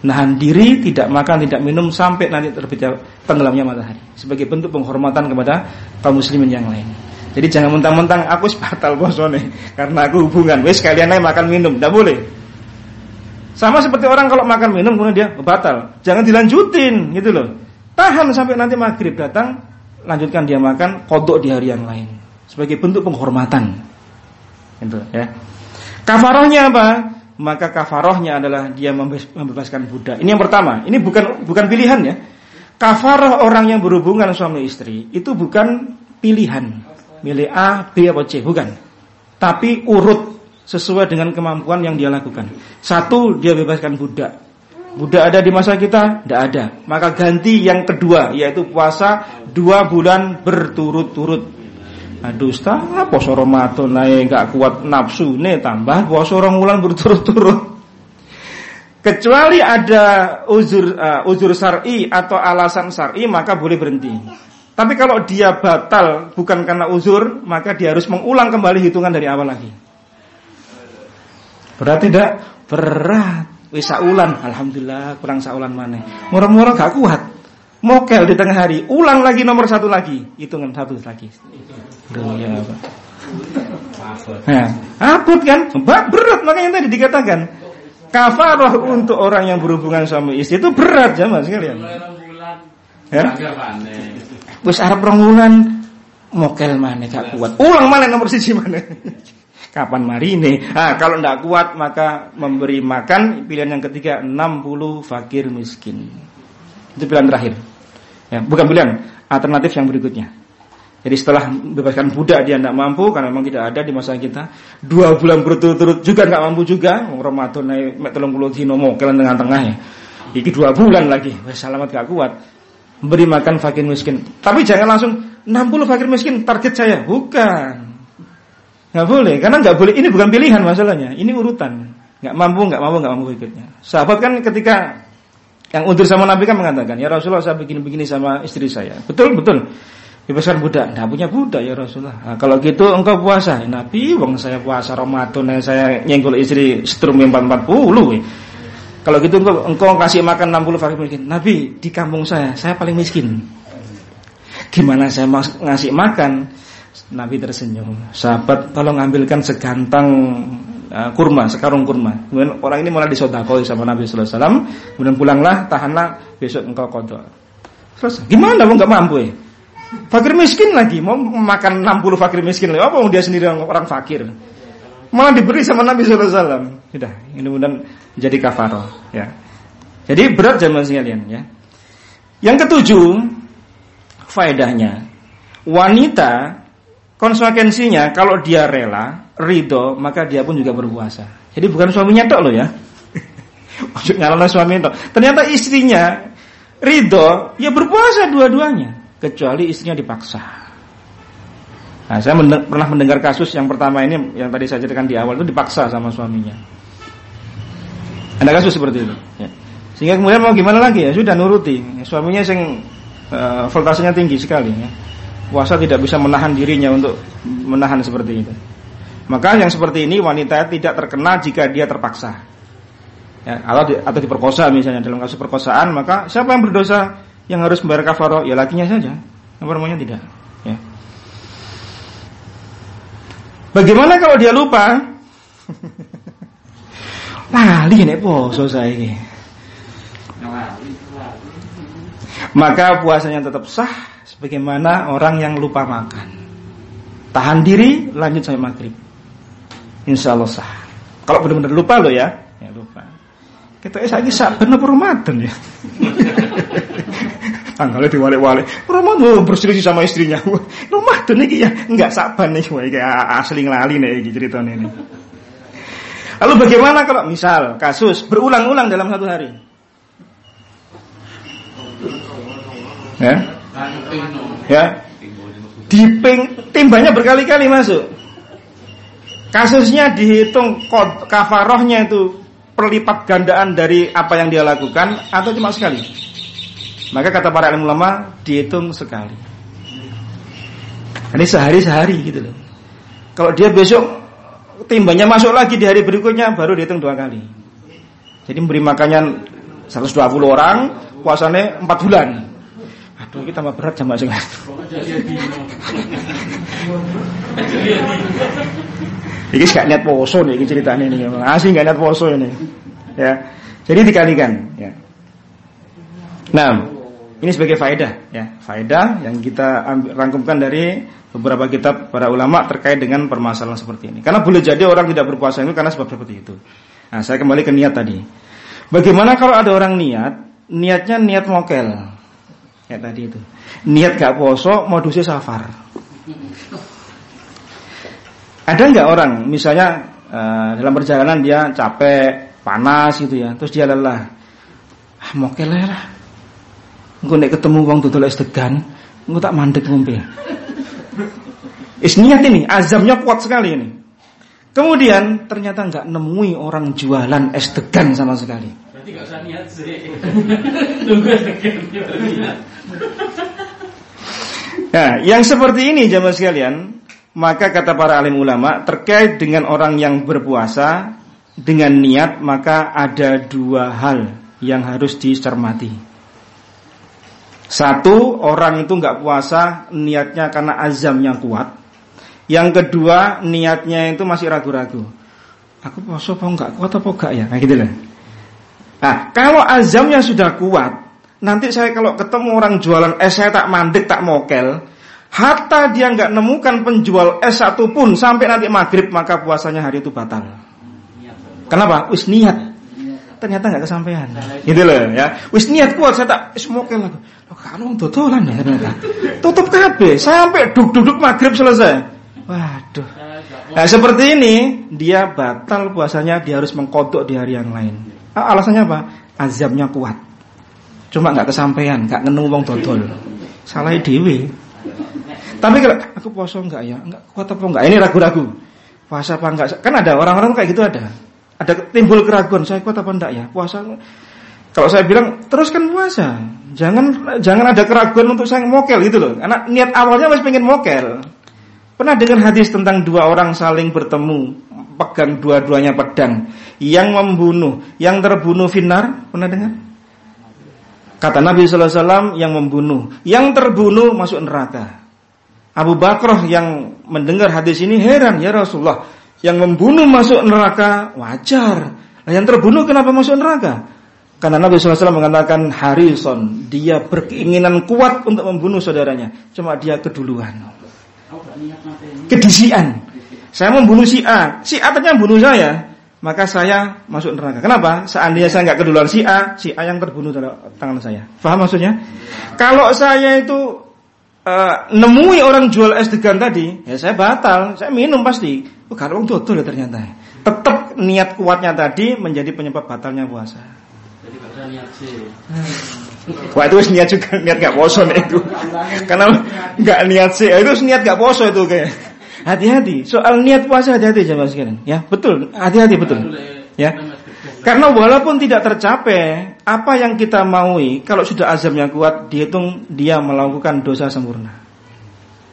Nahan diri, tidak makan, tidak minum sampai nanti terbit tenggelamnya matahari. Sebagai bentuk penghormatan kepada kaum muslimin yang lain. Jadi jangan mentang-mentang aku batal nih karena aku hubungan. Wes kalian naik makan minum, tidak boleh. Sama seperti orang kalau makan minum kemudian dia batal, jangan dilanjutin gitu loh. Tahan sampai nanti maghrib datang, lanjutkan dia makan kodok di hari yang lain sebagai bentuk penghormatan. Gitu ya. Kafarohnya apa? Maka kafarohnya adalah dia membebaskan budak. Ini yang pertama. Ini bukan bukan pilihan ya. Kafaroh orang yang berhubungan suami istri itu bukan pilihan milih A, B atau C, bukan. Tapi urut sesuai dengan kemampuan yang dia lakukan. Satu, dia bebaskan budak. Budak ada di masa kita? Tidak ada. Maka ganti yang kedua, yaitu puasa dua bulan berturut-turut. Aduh, ustaz, poso Ramadan naik gak kuat nafsu nih tambah puasa orang bulan berturut-turut. Kecuali ada uzur uh, uzur syar'i atau alasan syar'i maka boleh berhenti. Tapi kalau dia batal bukan karena uzur, maka dia harus mengulang kembali hitungan dari awal lagi. Berat tidak? Berat. Wis saulan, alhamdulillah kurang saulan mana. Murah-murah gak kuat. Mokel di tengah hari, ulang lagi nomor satu lagi, hitungan satu lagi. Dunia apa? Nah, abot kan? Berat makanya tadi dikatakan kafarah untuk orang yang berhubungan suami istri itu berat ya mas kalian. Ya? Wis Arab rong mokel mana gak kuat. Ulang mana nomor siji mana? Kapan marine? Ah, kalau tidak kuat maka memberi makan pilihan yang ketiga 60 fakir miskin. Itu pilihan terakhir. Ya, bukan pilihan, alternatif yang berikutnya. Jadi setelah bebaskan budak dia tidak mampu karena memang tidak ada di masa kita. Dua bulan berturut-turut juga nggak mampu juga. Ramadan naik mek puluh dino mokelan tengah tengah ya. Iki dua bulan lagi. Wah, selamat gak kuat. Beri makan fakir miskin. Tapi jangan langsung 60 fakir miskin target saya. Bukan. Nggak boleh, karena nggak boleh. Ini bukan pilihan masalahnya. Ini urutan. Nggak mampu, nggak mampu, nggak mampu berikutnya. Sahabat kan ketika yang undur sama Nabi kan mengatakan, ya Rasulullah saya begini-begini sama istri saya. Betul, betul. Dibesar budak, nggak punya budak ya Rasulullah. Nah, kalau gitu engkau puasa, ya, Nabi, wong saya puasa Ramadan, saya nyenggol istri setrum empat puluh. Kalau gitu engkau, engkau kasih makan 60 fakir miskin. Nabi, di kampung saya, saya paling miskin. Gimana saya ngasih makan? Nabi tersenyum. Sahabat tolong ambilkan segantang uh, kurma, sekarung kurma. Kemudian orang ini malah disodakoi sama Nabi Sallallahu Alaihi Wasallam. Kemudian pulanglah, tahanlah, besok engkau kodok. Terus gimana? Mau nggak mampu ya? Fakir miskin lagi, mau makan 60 fakir miskin lagi. Apa mau dia sendiri orang fakir? Malah diberi sama Nabi Sallallahu Alaihi Wasallam. Sudah, ini kemudian jadi kafaro. Ya. Jadi berat zaman sekalian ya. Yang ketujuh, faedahnya wanita Konsekuensinya kalau dia rela, ridho, maka dia pun juga berpuasa. Jadi bukan suaminya tok loh ya. Maksud nyalana suami tok. Ternyata istrinya ridho, ya berpuasa dua-duanya, kecuali istrinya dipaksa. Nah, saya mendeng pernah mendengar kasus yang pertama ini yang tadi saya ceritakan di awal itu dipaksa sama suaminya. Ada kasus seperti itu. Ya. Sehingga kemudian mau gimana lagi ya sudah nuruti. Suaminya yang uh, voltasenya tinggi sekali. Ya puasa tidak bisa menahan dirinya untuk menahan seperti itu. Maka yang seperti ini wanita tidak terkena jika dia terpaksa. Ya, atau, di, atau diperkosa misalnya. Dalam kasus perkosaan maka siapa yang berdosa yang harus membayar kafaro ya lakinya saja. Yang perempuannya tidak. Ya. Bagaimana kalau dia lupa? Lali nek poso saya ini maka puasanya tetap sah sebagaimana orang yang lupa makan. Tahan diri, lanjut sampai maghrib. Insya Allah sah. Kalau benar-benar lupa loh ya, ya lupa. Kita lagi sak benar Ramadan ya. Tanggalnya diwale-wale. Ramadan oh, berselisih sama istrinya. Ramadan nih ya enggak saban nih wah asli ngelali nih ceritanya ini. Lalu bagaimana kalau misal kasus berulang-ulang dalam satu hari? Ya, Ya. Diping timbanya berkali-kali masuk. Kasusnya dihitung kafarohnya itu perlipat gandaan dari apa yang dia lakukan atau cuma sekali. Maka kata para ulama dihitung sekali. Ini sehari-sehari gitu loh. Kalau dia besok timbanya masuk lagi di hari berikutnya baru dihitung dua kali. Jadi memberi makannya 120 orang, puasanya 4 bulan. Aduh kita tambah berat sama sing. Iki gak niat poso nih ini ceritanya ini. Asli gak niat poso ini. Ya. Jadi dikalikan ya. Nah, ini sebagai faedah ya, faedah yang kita ambil, rangkumkan dari beberapa kitab para ulama terkait dengan permasalahan seperti ini. Karena boleh jadi orang tidak berpuasa itu karena sebab seperti itu. Nah, saya kembali ke niat tadi. Bagaimana kalau ada orang niat, niatnya niat mokel, Kayak tadi itu. Niat gak poso, modusnya safar. Ada nggak orang, misalnya uh, dalam perjalanan dia capek, panas gitu ya, terus dia lelah. Ah, mau lah. Engko nek ketemu wong dodol es degan, engko tak mandek ngombe. Is niat ini, azamnya kuat sekali ini. Kemudian ternyata nggak nemui orang jualan es degan sama sekali. Berarti gak usah niat sih. Tunggu es degan Nah, yang seperti ini jamaah sekalian, maka kata para alim ulama terkait dengan orang yang berpuasa, dengan niat maka ada dua hal yang harus dicermati. Satu, orang itu nggak puasa niatnya karena azam yang kuat. Yang kedua, niatnya itu masih ragu-ragu. Aku puasa apa enggak kuat apa enggak ya? Kayak gitu lah. Nah, kalau azamnya sudah kuat, nanti saya kalau ketemu orang jualan es saya tak mandek tak mokel, hatta dia nggak nemukan penjual es satu pun sampai nanti maghrib maka puasanya hari itu batal. Kenapa? Wis niat ternyata nggak kesampaian. Gitu loh ya. Wis niat kuat saya tak semoga lagi. Lo kalau dodolan ya ternyata. Tutup kabeh sampai duduk-duduk maghrib selesai. Waduh. Nah, seperti ini dia batal puasanya dia harus mengkodok di hari yang lain. Ah, alasannya apa? Azabnya kuat. Cuma nggak kesampaian, nggak ngenung wong dodol. Salah dewi. Tapi kalau aku puasa enggak ya? Enggak kuat apa enggak? Ini ragu-ragu. Puasa apa enggak? Kan ada orang-orang kayak gitu ada ada timbul keraguan saya kuat apa enggak ya puasa kalau saya bilang teruskan puasa jangan jangan ada keraguan untuk saya mokel gitu loh karena niat awalnya masih pengen mokel pernah dengar hadis tentang dua orang saling bertemu pegang dua-duanya pedang yang membunuh yang terbunuh finar pernah dengar kata Nabi Sallallahu Alaihi Wasallam yang membunuh yang terbunuh masuk neraka Abu Bakar yang mendengar hadis ini heran ya Rasulullah yang membunuh masuk neraka wajar. Nah, yang terbunuh kenapa masuk neraka? Karena Nabi SAW mengatakan Harison, dia berkeinginan kuat untuk membunuh saudaranya. Cuma dia keduluan. Kedisian. Saya membunuh si A. Si A ternyata membunuh saya. Maka saya masuk neraka. Kenapa? Seandainya saya nggak keduluan si A, si A yang terbunuh dalam tangan saya. Faham maksudnya? Kalau saya itu uh, nemui orang jual es degan tadi, ya saya batal. Saya minum pasti. Oh, kalau dodol ya ternyata. Tetap niat kuatnya tadi menjadi penyebab batalnya puasa. Jadi batal niat sih. Wah itu niat juga niat gak poso itu. Karena gak niat sih, itu niat gak poso itu kayak. Hati-hati, soal niat puasa hati-hati jamaah sekalian. Ya, betul, hati-hati betul. Ya. Karena walaupun tidak tercapai apa yang kita maui, kalau sudah azamnya kuat, dihitung dia melakukan dosa sempurna.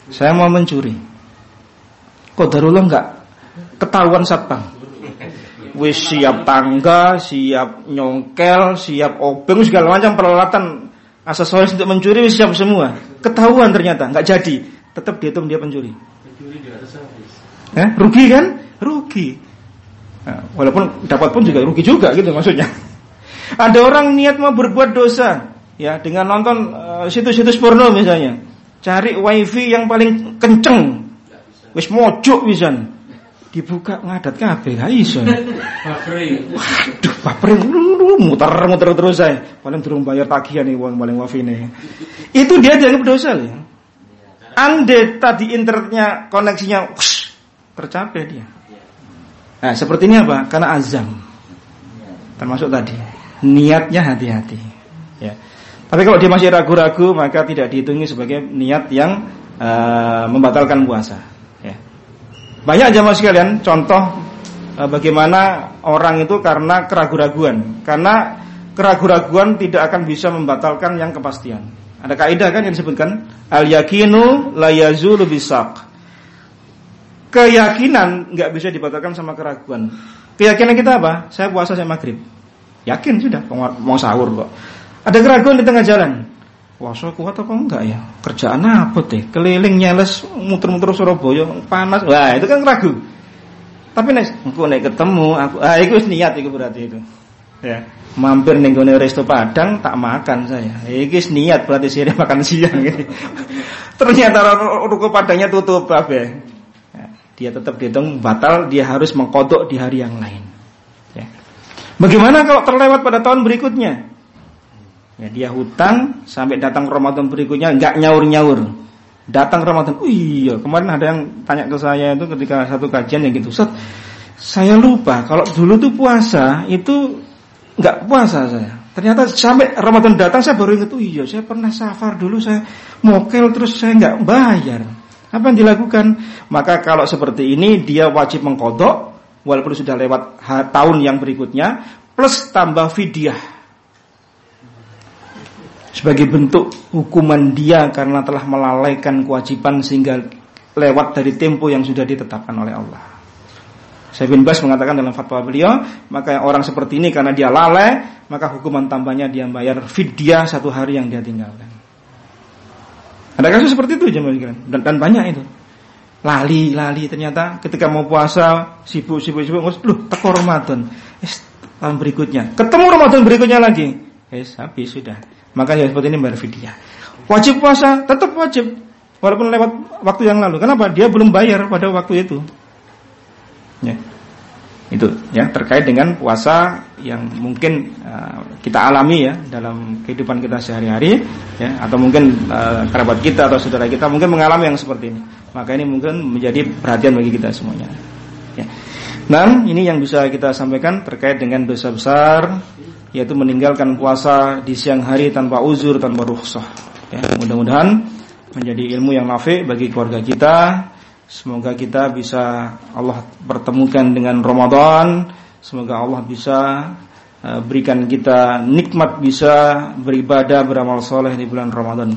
Saya mau mencuri. Kok darullah enggak ketahuan satpam. Wis siap tangga, siap nyongkel, siap obeng segala macam peralatan aksesoris untuk mencuri wis siap semua. Ketahuan ternyata nggak jadi, tetap dihitung dia pencuri. Eh, rugi kan? Rugi. Nah, walaupun dapat pun juga rugi juga gitu maksudnya. Ada orang niat mau berbuat dosa, ya dengan nonton eh, situs-situs uh, porno misalnya, cari wifi yang paling kenceng, wis mojok wisan dibuka ngadat kabeh gak iso. Waduh, bapring muter-muter terus saya. Paling durung bayar tagihan nih uang paling wafine. Itu dia dianggap dosa ya. Ande tadi internetnya koneksinya wush, tercapai dia. Nah, seperti ini apa? Karena azam. Termasuk tadi niatnya hati-hati. Ya. Tapi kalau dia masih ragu-ragu maka tidak dihitungi sebagai niat yang uh, membatalkan puasa. Banyak jamaah sekalian contoh eh, bagaimana orang itu karena keraguan-raguan. Karena keraguan-raguan tidak akan bisa membatalkan yang kepastian. Ada kaidah kan yang disebutkan al yakinu la yazulu bisaq. Keyakinan nggak bisa dibatalkan sama keraguan. Keyakinan kita apa? Saya puasa saya maghrib. Yakin sudah mau sahur kok. Ada keraguan di tengah jalan. Puasa kuat apa enggak ya? Kerjaan apa teh? Keliling nyeles muter-muter Surabaya panas. Wah, itu kan ragu. Tapi nek engko nek ketemu aku ah iku niat iku berarti itu. Ya. Mampir ning gone resto Padang tak makan saya. Iki niat berarti saya makan siang gitu. Ternyata ruko Padangnya tutup babe. Ya, dia tetap dihitung batal, dia harus mengkodok di hari yang lain. Ya. Bagaimana kalau terlewat pada tahun berikutnya? Ya, dia hutang sampai datang Ramadan berikutnya nggak nyaur-nyaur. Datang Ramadan, oh iya kemarin ada yang tanya ke saya itu ketika satu kajian yang gitu, saya lupa kalau dulu tuh puasa itu nggak puasa saya. Ternyata sampai Ramadan datang saya baru ingat, oh iya saya pernah safar dulu saya mokel terus saya nggak bayar. Apa yang dilakukan? Maka kalau seperti ini dia wajib mengkodok walaupun sudah lewat tahun yang berikutnya plus tambah fidyah sebagai bentuk hukuman dia karena telah melalaikan kewajiban sehingga lewat dari tempo yang sudah ditetapkan oleh Allah. Saya bin Bas mengatakan dalam fatwa beliau, maka orang seperti ini karena dia lalai, maka hukuman tambahnya dia bayar fidyah satu hari yang dia tinggalkan. Ada kasus seperti itu jemaah dan, dan banyak itu. Lali, lali ternyata ketika mau puasa sibuk, sibuk, sibuk, loh teko Ramadan. Es, tahun berikutnya, ketemu Ramadan berikutnya lagi. Es, habis sudah. Maka ya seperti ini bayar fidyah. Wajib puasa, tetap wajib. Walaupun lewat waktu yang lalu. Kenapa? Dia belum bayar pada waktu itu. Itu ya terkait dengan puasa yang mungkin uh, kita alami ya dalam kehidupan kita sehari-hari ya atau mungkin uh, kerabat kita atau saudara kita mungkin mengalami yang seperti ini. Maka ini mungkin menjadi perhatian bagi kita semuanya. Ya. Nah, ini yang bisa kita sampaikan terkait dengan dosa besar yaitu meninggalkan puasa di siang hari tanpa uzur, tanpa rukhsah. Ya, mudah-mudahan menjadi ilmu yang nafi bagi keluarga kita Semoga kita bisa Allah pertemukan dengan Ramadan. Semoga Allah bisa uh, berikan kita nikmat bisa beribadah beramal soleh di bulan Ramadan.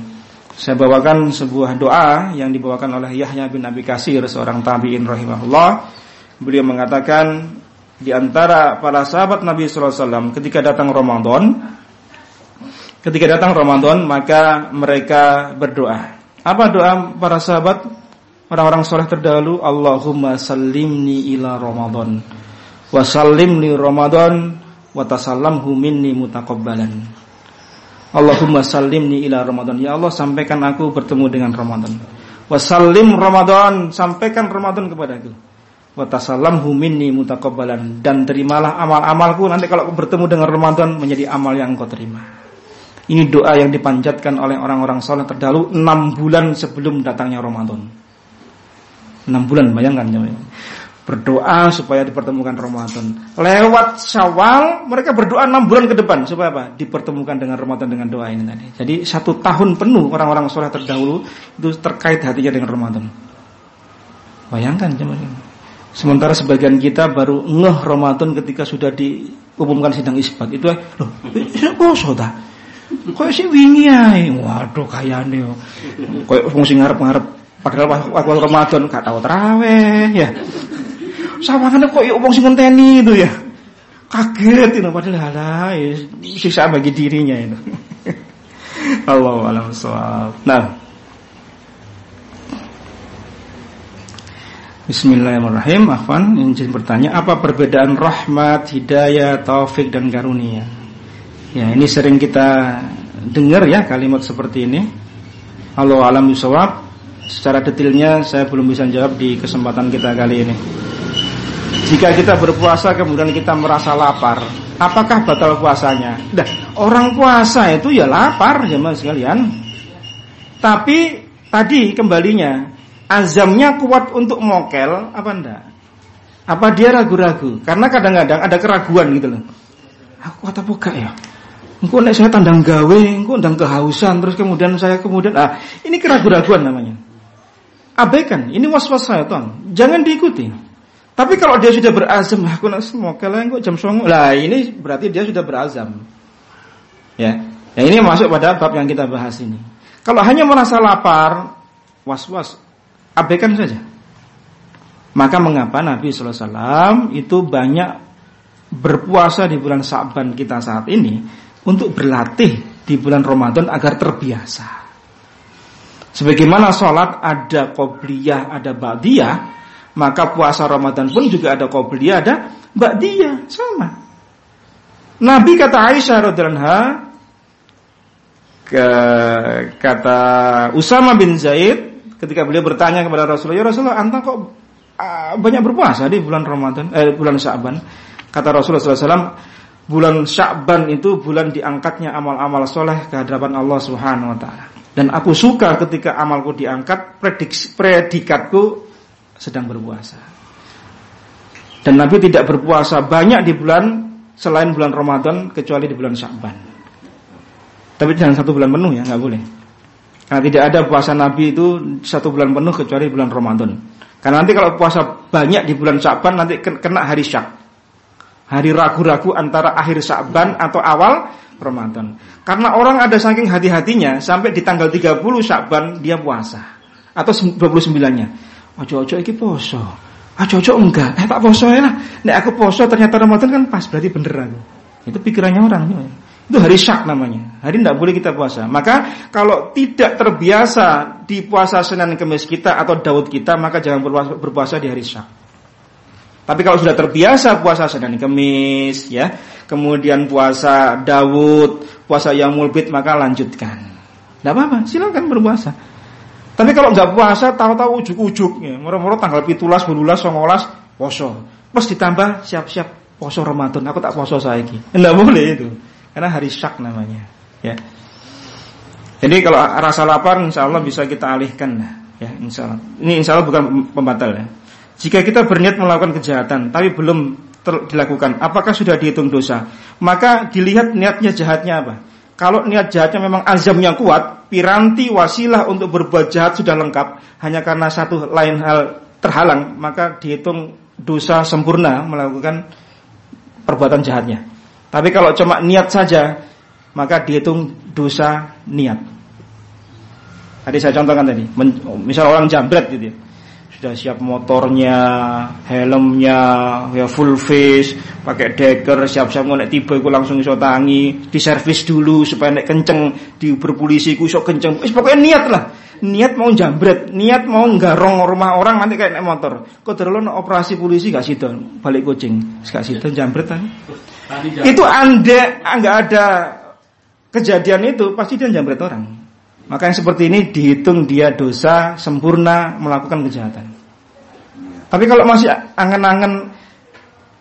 Saya bawakan sebuah doa yang dibawakan oleh Yahya bin Abi Kasir seorang tabi'in rahimahullah. Beliau mengatakan di antara para sahabat Nabi wasallam ketika datang Ramadan ketika datang Ramadan maka mereka berdoa. Apa doa para sahabat? Orang-orang soleh terdahulu Allahumma sallimni ila Ramadan. Wa sallimni Ramadan wa tasallamhu minni mutaqabbalan. Allahumma sallimni ila Ramadan. Ya Allah sampaikan aku bertemu dengan Ramadan. Wa sallim Ramadan sampaikan Ramadan kepadaku. Wa tasallamhu minni mutaqabbalan. Dan terimalah amal-amalku. Nanti kalau aku bertemu dengan Ramadan menjadi amal yang kau terima. Ini doa yang dipanjatkan oleh orang-orang soleh terdahulu enam bulan sebelum datangnya Ramadan. 6 bulan bayangkan ya. Berdoa supaya dipertemukan Ramadan. Lewat Syawal mereka berdoa 6 bulan ke depan supaya apa? Dipertemukan dengan Ramadan dengan doa ini tadi. Jadi satu tahun penuh orang-orang soleh terdahulu itu terkait hatinya dengan Ramadan. Bayangkan jemaah. Sementara sebagian kita baru ngeh Ramadan ketika sudah diumumkan sidang isbat. Itu loh, ini poso ta? Kok sih wingi ae. Waduh kayane. Kok fungsi ngarep-ngarep Padahal waktu Ramadan gak tahu teraweh ya. Sawangan kok ya wong sing ngenteni itu ya. Kaget itu padahal halah ya, siksa bagi dirinya itu. Allah alam soal. Nah. Bismillahirrahmanirrahim. Afwan ingin bertanya apa perbedaan rahmat, hidayah, taufik dan karunia? Ya, ini sering kita dengar ya kalimat seperti ini. Allah alam bisawab. Secara detailnya saya belum bisa jawab di kesempatan kita kali ini. Jika kita berpuasa kemudian kita merasa lapar, apakah batal puasanya? Nah, orang puasa itu ya lapar jemaah sekalian. Tapi tadi kembalinya azamnya kuat untuk mokel apa enggak? Apa dia ragu-ragu? Karena kadang-kadang ada keraguan gitu loh. Aku kata buka ya? Engkau nek saya tandang gawe, engkau tandang kehausan, terus kemudian saya kemudian ah ini keraguan-raguan namanya. Abaikan, ini was-was syaitan. Jangan diikuti. Tapi kalau dia sudah berazam, aku nak semua kalian kok jam songo. Lah ini berarti dia sudah berazam. Ya. Ya ini masuk pada bab yang kita bahas ini. Kalau hanya merasa lapar, was-was, abaikan saja. Maka mengapa Nabi Sallallahu Alaihi Wasallam itu banyak berpuasa di bulan Sa'ban kita saat ini untuk berlatih di bulan Ramadan agar terbiasa. Sebagaimana sholat ada qobliyah, ada ba'diyah, maka puasa Ramadan pun juga ada qobliyah, ada ba'diyah, sama. Nabi kata Aisyah radhiyallahu ke kata Usama bin Zaid ketika beliau bertanya kepada Rasulullah, "Ya Rasulullah, anta kok banyak berpuasa di bulan Ramadan, eh bulan Sya'ban?" Kata Rasulullah SAW, bulan Sya'ban itu bulan diangkatnya amal-amal soleh ke hadapan Allah Subhanahu wa taala. Dan aku suka ketika amalku diangkat, prediksi, predikatku sedang berpuasa. Dan Nabi tidak berpuasa banyak di bulan selain bulan Ramadan kecuali di bulan Sya'ban. Tapi jangan satu bulan penuh ya, nggak boleh. Karena tidak ada puasa Nabi itu satu bulan penuh kecuali bulan Ramadan. Karena nanti kalau puasa banyak di bulan Sya'ban nanti kena hari Syak. Hari ragu-ragu antara akhir Sya'ban atau awal Ramadan. Karena orang ada saking hati-hatinya sampai di tanggal 30 Syakban dia puasa atau 29-nya. Ojo-ojo iki poso. Cocok enggak? Eh tak poso ya lah. Nek aku poso ternyata Ramadan kan pas berarti bener aku. Itu pikirannya orang. Itu hari syak namanya. Hari tidak boleh kita puasa. Maka kalau tidak terbiasa di puasa Senin Kemis kita atau Daud kita, maka jangan berpuasa, berpuasa di hari syak. Tapi kalau sudah terbiasa puasa Senin Kemis, ya, kemudian puasa Daud, puasa Yamul Bid, maka lanjutkan. Tidak apa-apa, silakan berpuasa. Tapi kalau nggak puasa, tahu-tahu ujuk-ujuk, ya, murah-murah tanggal pitulas, bululas, songolas, poso. Plus ditambah siap-siap poso Ramadan. Aku tak poso saya ini. Tidak boleh itu, karena hari syak namanya. Ya. Jadi kalau rasa lapar, insya Allah bisa kita alihkan, ya, insya Allah. Ini insya Allah bukan pembatal ya. Jika kita berniat melakukan kejahatan tapi belum dilakukan, apakah sudah dihitung dosa? Maka dilihat niatnya jahatnya apa. Kalau niat jahatnya memang azamnya kuat, piranti wasilah untuk berbuat jahat sudah lengkap, hanya karena satu lain hal terhalang, maka dihitung dosa sempurna melakukan perbuatan jahatnya. Tapi kalau cuma niat saja, maka dihitung dosa niat. Tadi saya contohkan tadi, misal orang jambret gitu ya sudah siap motornya, helmnya, ya full face, pakai deker, siap-siap mau tiba iku langsung iso tangi, diservis dulu supaya nek kenceng di berpolisi ku iso kenceng. Wis pokoknya niat lah. Niat mau jambret, niat mau nggarong rumah orang nanti kayak naik motor. Kok terlalu operasi polisi gak situ, balik kucing, gak situ jambret kan. Itu anda nggak ada kejadian itu pasti dia jambret orang. Maka yang seperti ini dihitung dia dosa sempurna melakukan kejahatan. Tapi kalau masih angen-angen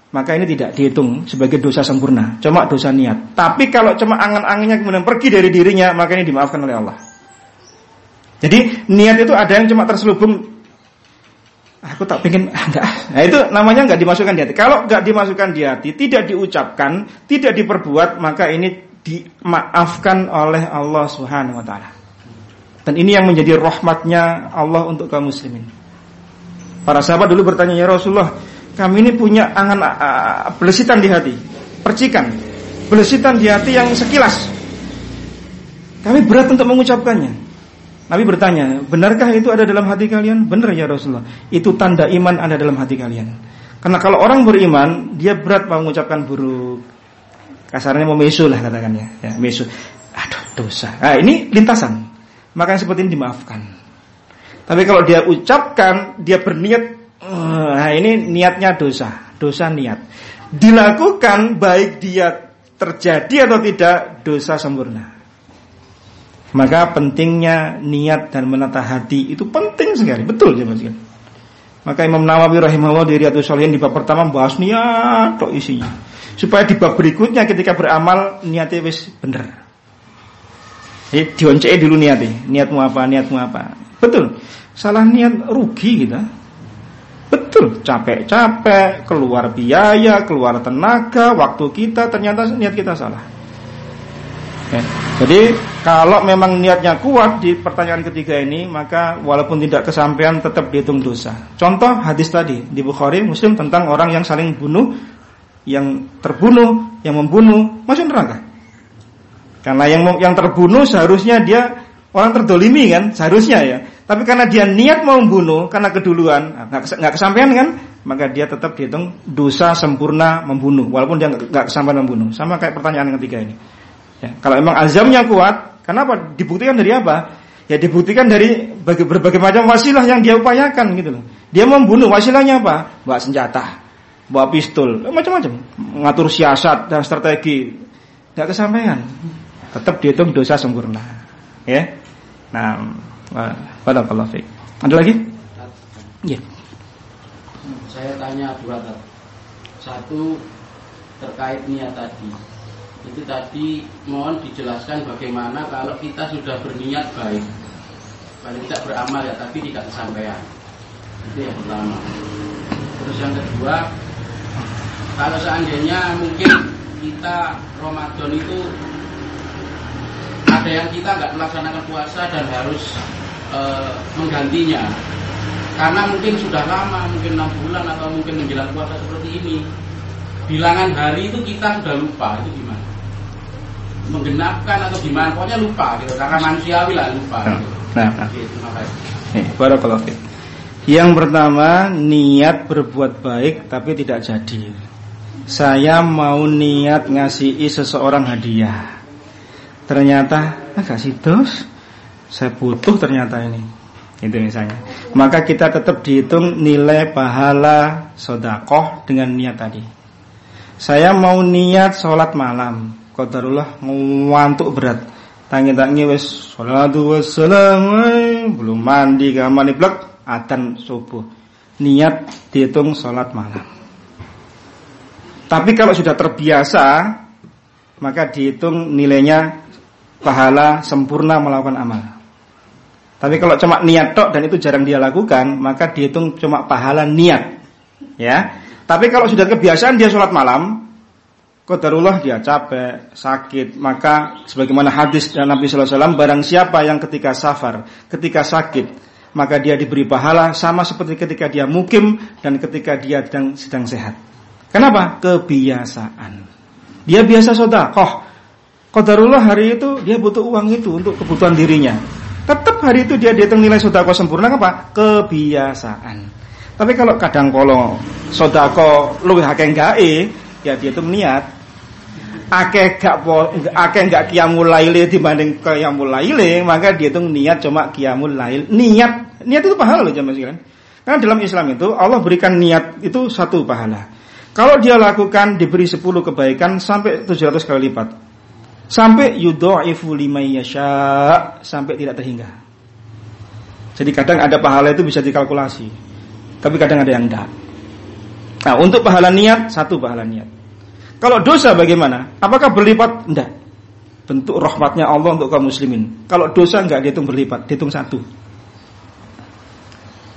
maka ini tidak dihitung sebagai dosa sempurna, cuma dosa niat. Tapi kalau cuma angen-angennya kemudian pergi dari dirinya, maka ini dimaafkan oleh Allah. Jadi niat itu ada yang cuma terselubung aku tak pengen enggak. Nah itu namanya enggak dimasukkan di hati. Kalau enggak dimasukkan di hati, tidak diucapkan, tidak diperbuat, maka ini dimaafkan oleh Allah Subhanahu wa taala. Dan ini yang menjadi rahmatnya Allah untuk kaum muslimin. Para sahabat dulu bertanya, "Ya Rasulullah, kami ini punya angan uh, belesitan di hati, percikan, belesitan di hati yang sekilas. Kami berat untuk mengucapkannya." Nabi bertanya, "Benarkah itu ada dalam hati kalian?" "Benar ya Rasulullah. Itu tanda iman ada dalam hati kalian." Karena kalau orang beriman, dia berat mengucapkan buruk. Kasarnya mau mesu lah katakannya, ya, mesu. Aduh, dosa. Nah, ini lintasan maka yang seperti ini dimaafkan. Tapi kalau dia ucapkan, dia berniat, eh, nah ini niatnya dosa, dosa niat. Dilakukan baik dia terjadi atau tidak, dosa sempurna. Maka pentingnya niat dan menata hati itu penting sekali, betul ya mas. Maka Imam Nawawi rahimahullah di Riyadhus Shalihin di bab pertama bahas niat kok isinya. Supaya di bab berikutnya ketika beramal niatnya wis bener. Jadi dioncei dulu niatnya, niatmu apa, niatmu apa. Betul. Salah niat rugi kita. Betul, capek-capek, keluar biaya, keluar tenaga, waktu kita, ternyata niat kita salah. Ya. Jadi kalau memang niatnya kuat di pertanyaan ketiga ini, maka walaupun tidak kesampaian tetap dihitung dosa. Contoh hadis tadi di Bukhari Muslim tentang orang yang saling bunuh, yang terbunuh, yang membunuh, masuk neraka. Karena yang yang terbunuh seharusnya dia orang terdolimi kan, seharusnya ya. Tapi karena dia niat mau membunuh karena keduluan, nggak kesampaian kan, maka dia tetap dihitung dosa sempurna membunuh, walaupun dia nggak kesampaian membunuh. Sama kayak pertanyaan yang ketiga ini. Ya, kalau emang azamnya kuat, kenapa? Dibuktikan dari apa? Ya dibuktikan dari berbagai macam wasilah yang dia upayakan gitu loh. Dia membunuh, wasilahnya apa? Bawa senjata, bawa pistol, macam-macam, ngatur siasat dan strategi, nggak kesampaian tetap dihitung dosa sempurna. Ya. Nah, kalau fiik. Ada lagi? Ya. Saya tanya dua. Satu terkait niat tadi. Itu tadi mohon dijelaskan bagaimana kalau kita sudah berniat baik. Paling tidak beramal ya, tapi tidak kesampaian. Itu yang pertama. Terus yang kedua, kalau seandainya mungkin kita Ramadan itu ada yang kita nggak melaksanakan puasa dan harus e, menggantinya karena mungkin sudah lama mungkin enam bulan atau mungkin menjelang puasa seperti ini bilangan hari itu kita sudah lupa itu gimana menggenapkan atau gimana pokoknya lupa gitu karena manusiawi lah lupa nah, gitu. nah, nah. Oke, terima kasih. Eh, Yang pertama niat berbuat baik tapi tidak jadi. Saya mau niat ngasih seseorang hadiah. Ternyata agak ah, situs. Saya butuh ternyata ini. Itu misalnya. Maka kita tetap dihitung nilai pahala sodakoh dengan niat tadi. Saya mau niat sholat malam. Qadarullah ngantuk berat. Tangi-tangi wes wassalam belum mandi kamar blek adzan subuh. Niat dihitung sholat malam. Tapi kalau sudah terbiasa, maka dihitung nilainya pahala sempurna melakukan amal. Tapi kalau cuma niat tok dan itu jarang dia lakukan, maka dihitung cuma pahala niat. Ya. Tapi kalau sudah kebiasaan dia sholat malam, Qadarullah dia capek, sakit, maka sebagaimana hadis dan Nabi sallallahu alaihi wasallam barang siapa yang ketika safar, ketika sakit, maka dia diberi pahala sama seperti ketika dia mukim dan ketika dia sedang, sedang sehat. Kenapa? Kebiasaan. Dia biasa sodakoh. Qadarullah hari itu dia butuh uang itu untuk kebutuhan dirinya. Tetap hari itu dia dihitung nilai sodakoh sempurna apa? Kebiasaan. Tapi kalau kadang kalau sodako luwih akeh gae, ya dia itu niat akeh gak po, akeh gak kiamul laile dibanding kiamul laile, maka dia itu niat cuma kiamul lail. Niat, niat itu pahala loh jemaah sekalian. Karena dalam Islam itu Allah berikan niat itu satu pahala. Kalau dia lakukan diberi 10 kebaikan sampai 700 kali lipat. Sampai yudha'ifu liman yasha sampai tidak terhingga. Jadi kadang ada pahala itu bisa dikalkulasi. Tapi kadang ada yang enggak. Nah, untuk pahala niat satu pahala niat. Kalau dosa bagaimana? Apakah berlipat? Tidak. Bentuk rahmatnya Allah untuk kaum muslimin. Kalau dosa enggak dihitung berlipat, dihitung satu.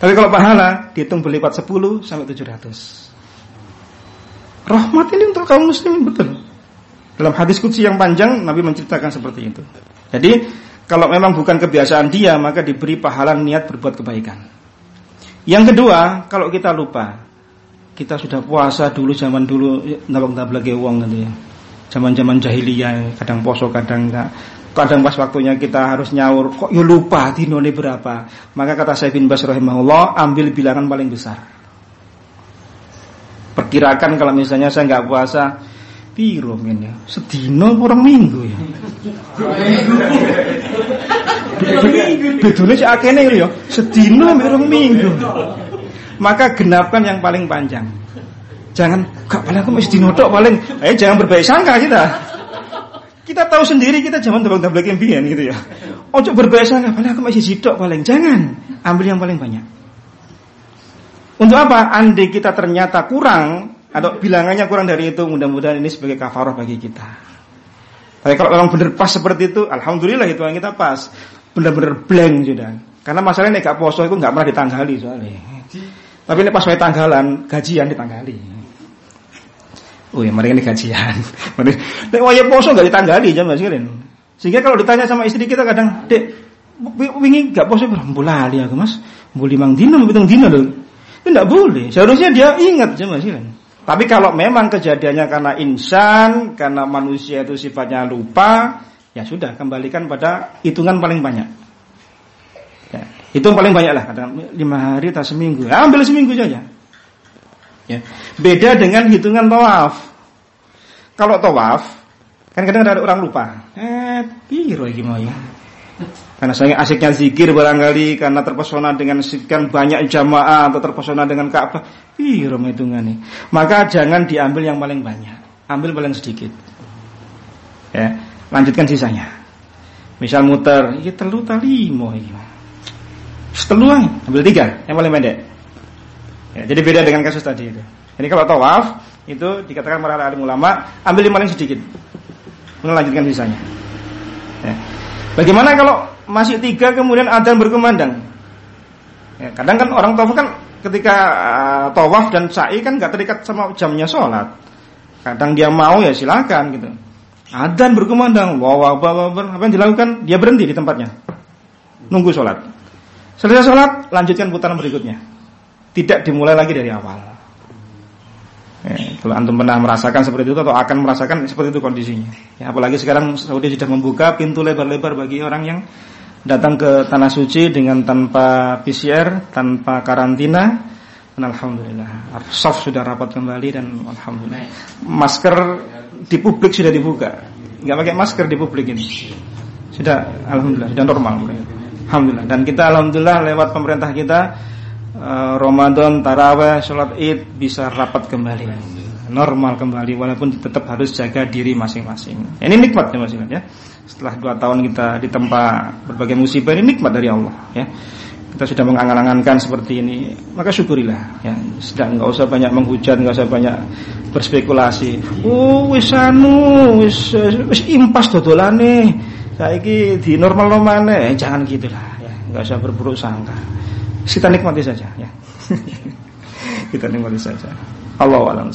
Tapi kalau pahala dihitung berlipat 10 sampai 700. Rahmat ini untuk kaum muslimin betul. Dalam hadis kudsi yang panjang Nabi menceritakan seperti itu. Jadi kalau memang bukan kebiasaan dia maka diberi pahala niat berbuat kebaikan. Yang kedua, kalau kita lupa, kita sudah puasa dulu zaman dulu nabang lagi uang gitu ya. Zaman-zaman jahiliyah kadang poso kadang enggak. Kadang pas waktunya kita harus nyaur, kok ya lupa dinone berapa. Maka kata saya bin Bas rahimahullah, ambil bilangan paling besar. Perkirakan kalau misalnya saya nggak puasa, piro men ya? Sedino orang minggu ya. Bedone sik akene ya, sedino orang minggu maka genapkan yang paling panjang. Jangan gak paling aku masih dinotok paling. Eh jangan berbaik sangka kita. Kita tahu sendiri kita zaman tabang tabrak impian gitu ya. Ojo berbaik sangka paling aku masih jidok paling. Jangan ambil yang paling banyak. Untuk apa? Andai kita ternyata kurang atau bilangannya kurang dari itu, mudah-mudahan ini sebagai kafarah bagi kita. Tapi kalau memang benar pas seperti itu, alhamdulillah itu yang kita pas. Benar-benar blank sudah. Karena masalahnya gak poso itu nggak pernah ditanggali soalnya. Tapi ini pas saya tanggalan, gajian ditanggali. Oh ya, mari ini gajian. Nek waya poso nggak ditanggali jam sekalian. Sehingga kalau ditanya sama istri kita kadang, "Dek, wingi nggak poso lali aku, Mas. Mbuli mang dino, pitung dino loh." Itu enggak boleh. Seharusnya dia ingat jam sekalian. Tapi kalau memang kejadiannya karena insan, karena manusia itu sifatnya lupa, ya sudah kembalikan pada hitungan paling banyak. Ya. Itu yang paling banyak lah, kadang lima hari atau seminggu. Ya, ambil seminggu saja. Ya. Beda dengan hitungan tawaf. Kalau tawaf, kan kadang ada orang lupa. Eh, piro iki mau ya? Karena saya asiknya zikir barangkali karena terpesona dengan sekian banyak jamaah atau terpesona dengan Ka'bah, piro nih. Maka jangan diambil yang paling banyak, ambil paling sedikit. Ya, lanjutkan sisanya. Misal muter, iki telu tali mau iki. Setengah, ambil tiga, yang paling pendek. Ya, jadi beda dengan kasus tadi itu. Jadi kalau tawaf itu dikatakan para alim ulama ambil yang paling sedikit, kemudian lanjutkan sisanya. Ya. Bagaimana kalau masih tiga kemudian adzan berkumandang? Ya, kadang kan orang tawaf kan ketika uh, tawaf dan sa'i kan nggak terikat sama jamnya sholat. Kadang dia mau ya silakan gitu. Adzan berkumandang, wow, wow, wow, apa yang dilakukan? Dia berhenti di tempatnya, nunggu sholat. Selesai sholat, lanjutkan putaran berikutnya. Tidak dimulai lagi dari awal. Ya, kalau antum pernah merasakan seperti itu atau akan merasakan seperti itu kondisinya. Ya, apalagi sekarang Saudi sudah membuka pintu lebar-lebar bagi orang yang datang ke tanah suci dengan tanpa PCR, tanpa karantina. Dan alhamdulillah, soft sudah rapat kembali dan alhamdulillah. Masker di publik sudah dibuka. Enggak pakai masker di publik ini. Sudah alhamdulillah, sudah normal. Alhamdulillah. Dan kita alhamdulillah lewat pemerintah kita uh, Ramadan, taraweh, sholat id bisa rapat kembali normal kembali walaupun tetap harus jaga diri masing-masing. Ini nikmat ya Mas ya. Setelah dua tahun kita ditempa berbagai musibah ini nikmat dari Allah ya. Kita sudah mengangan-angankan seperti ini, maka syukurilah ya. Sudah nggak usah banyak menghujat, nggak usah banyak berspekulasi. Oh, wis anu, wis wis impas dodolane. Saiki di normal nomane, eh, jangan gitulah ya. Nggak usah berburuk sangka. Kita nikmati saja ya. kita nikmati saja. Allah alam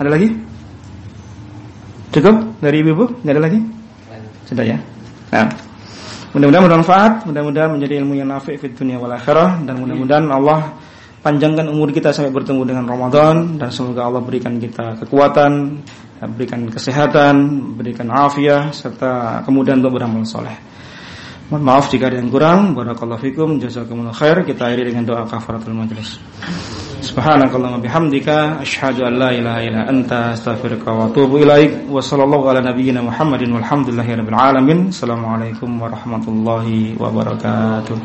Ada lagi? Cukup dari ibu-ibu? Ada lagi? Sudah ya. Nah, mudah-mudahan bermanfaat, mudah-mudahan menjadi ilmu yang nafi fit dunia wal akhirah dan mudah-mudahan Allah panjangkan umur kita sampai bertemu dengan Ramadan dan semoga Allah berikan kita kekuatan, berikan kesehatan, berikan afiah serta kemudahan untuk beramal soleh. Mohon maaf jika ada yang kurang. Barakallahu fikum, jazakumullah khair. Kita akhiri dengan doa kafaratul majelis. Subhanakallahumma bihamdika asyhadu an la ilaha illa anta astaghfiruka wa atubu ilaik. Wa ala nabiyyina Muhammadin walhamdulillahi rabbil alamin. Assalamualaikum warahmatullahi wabarakatuh.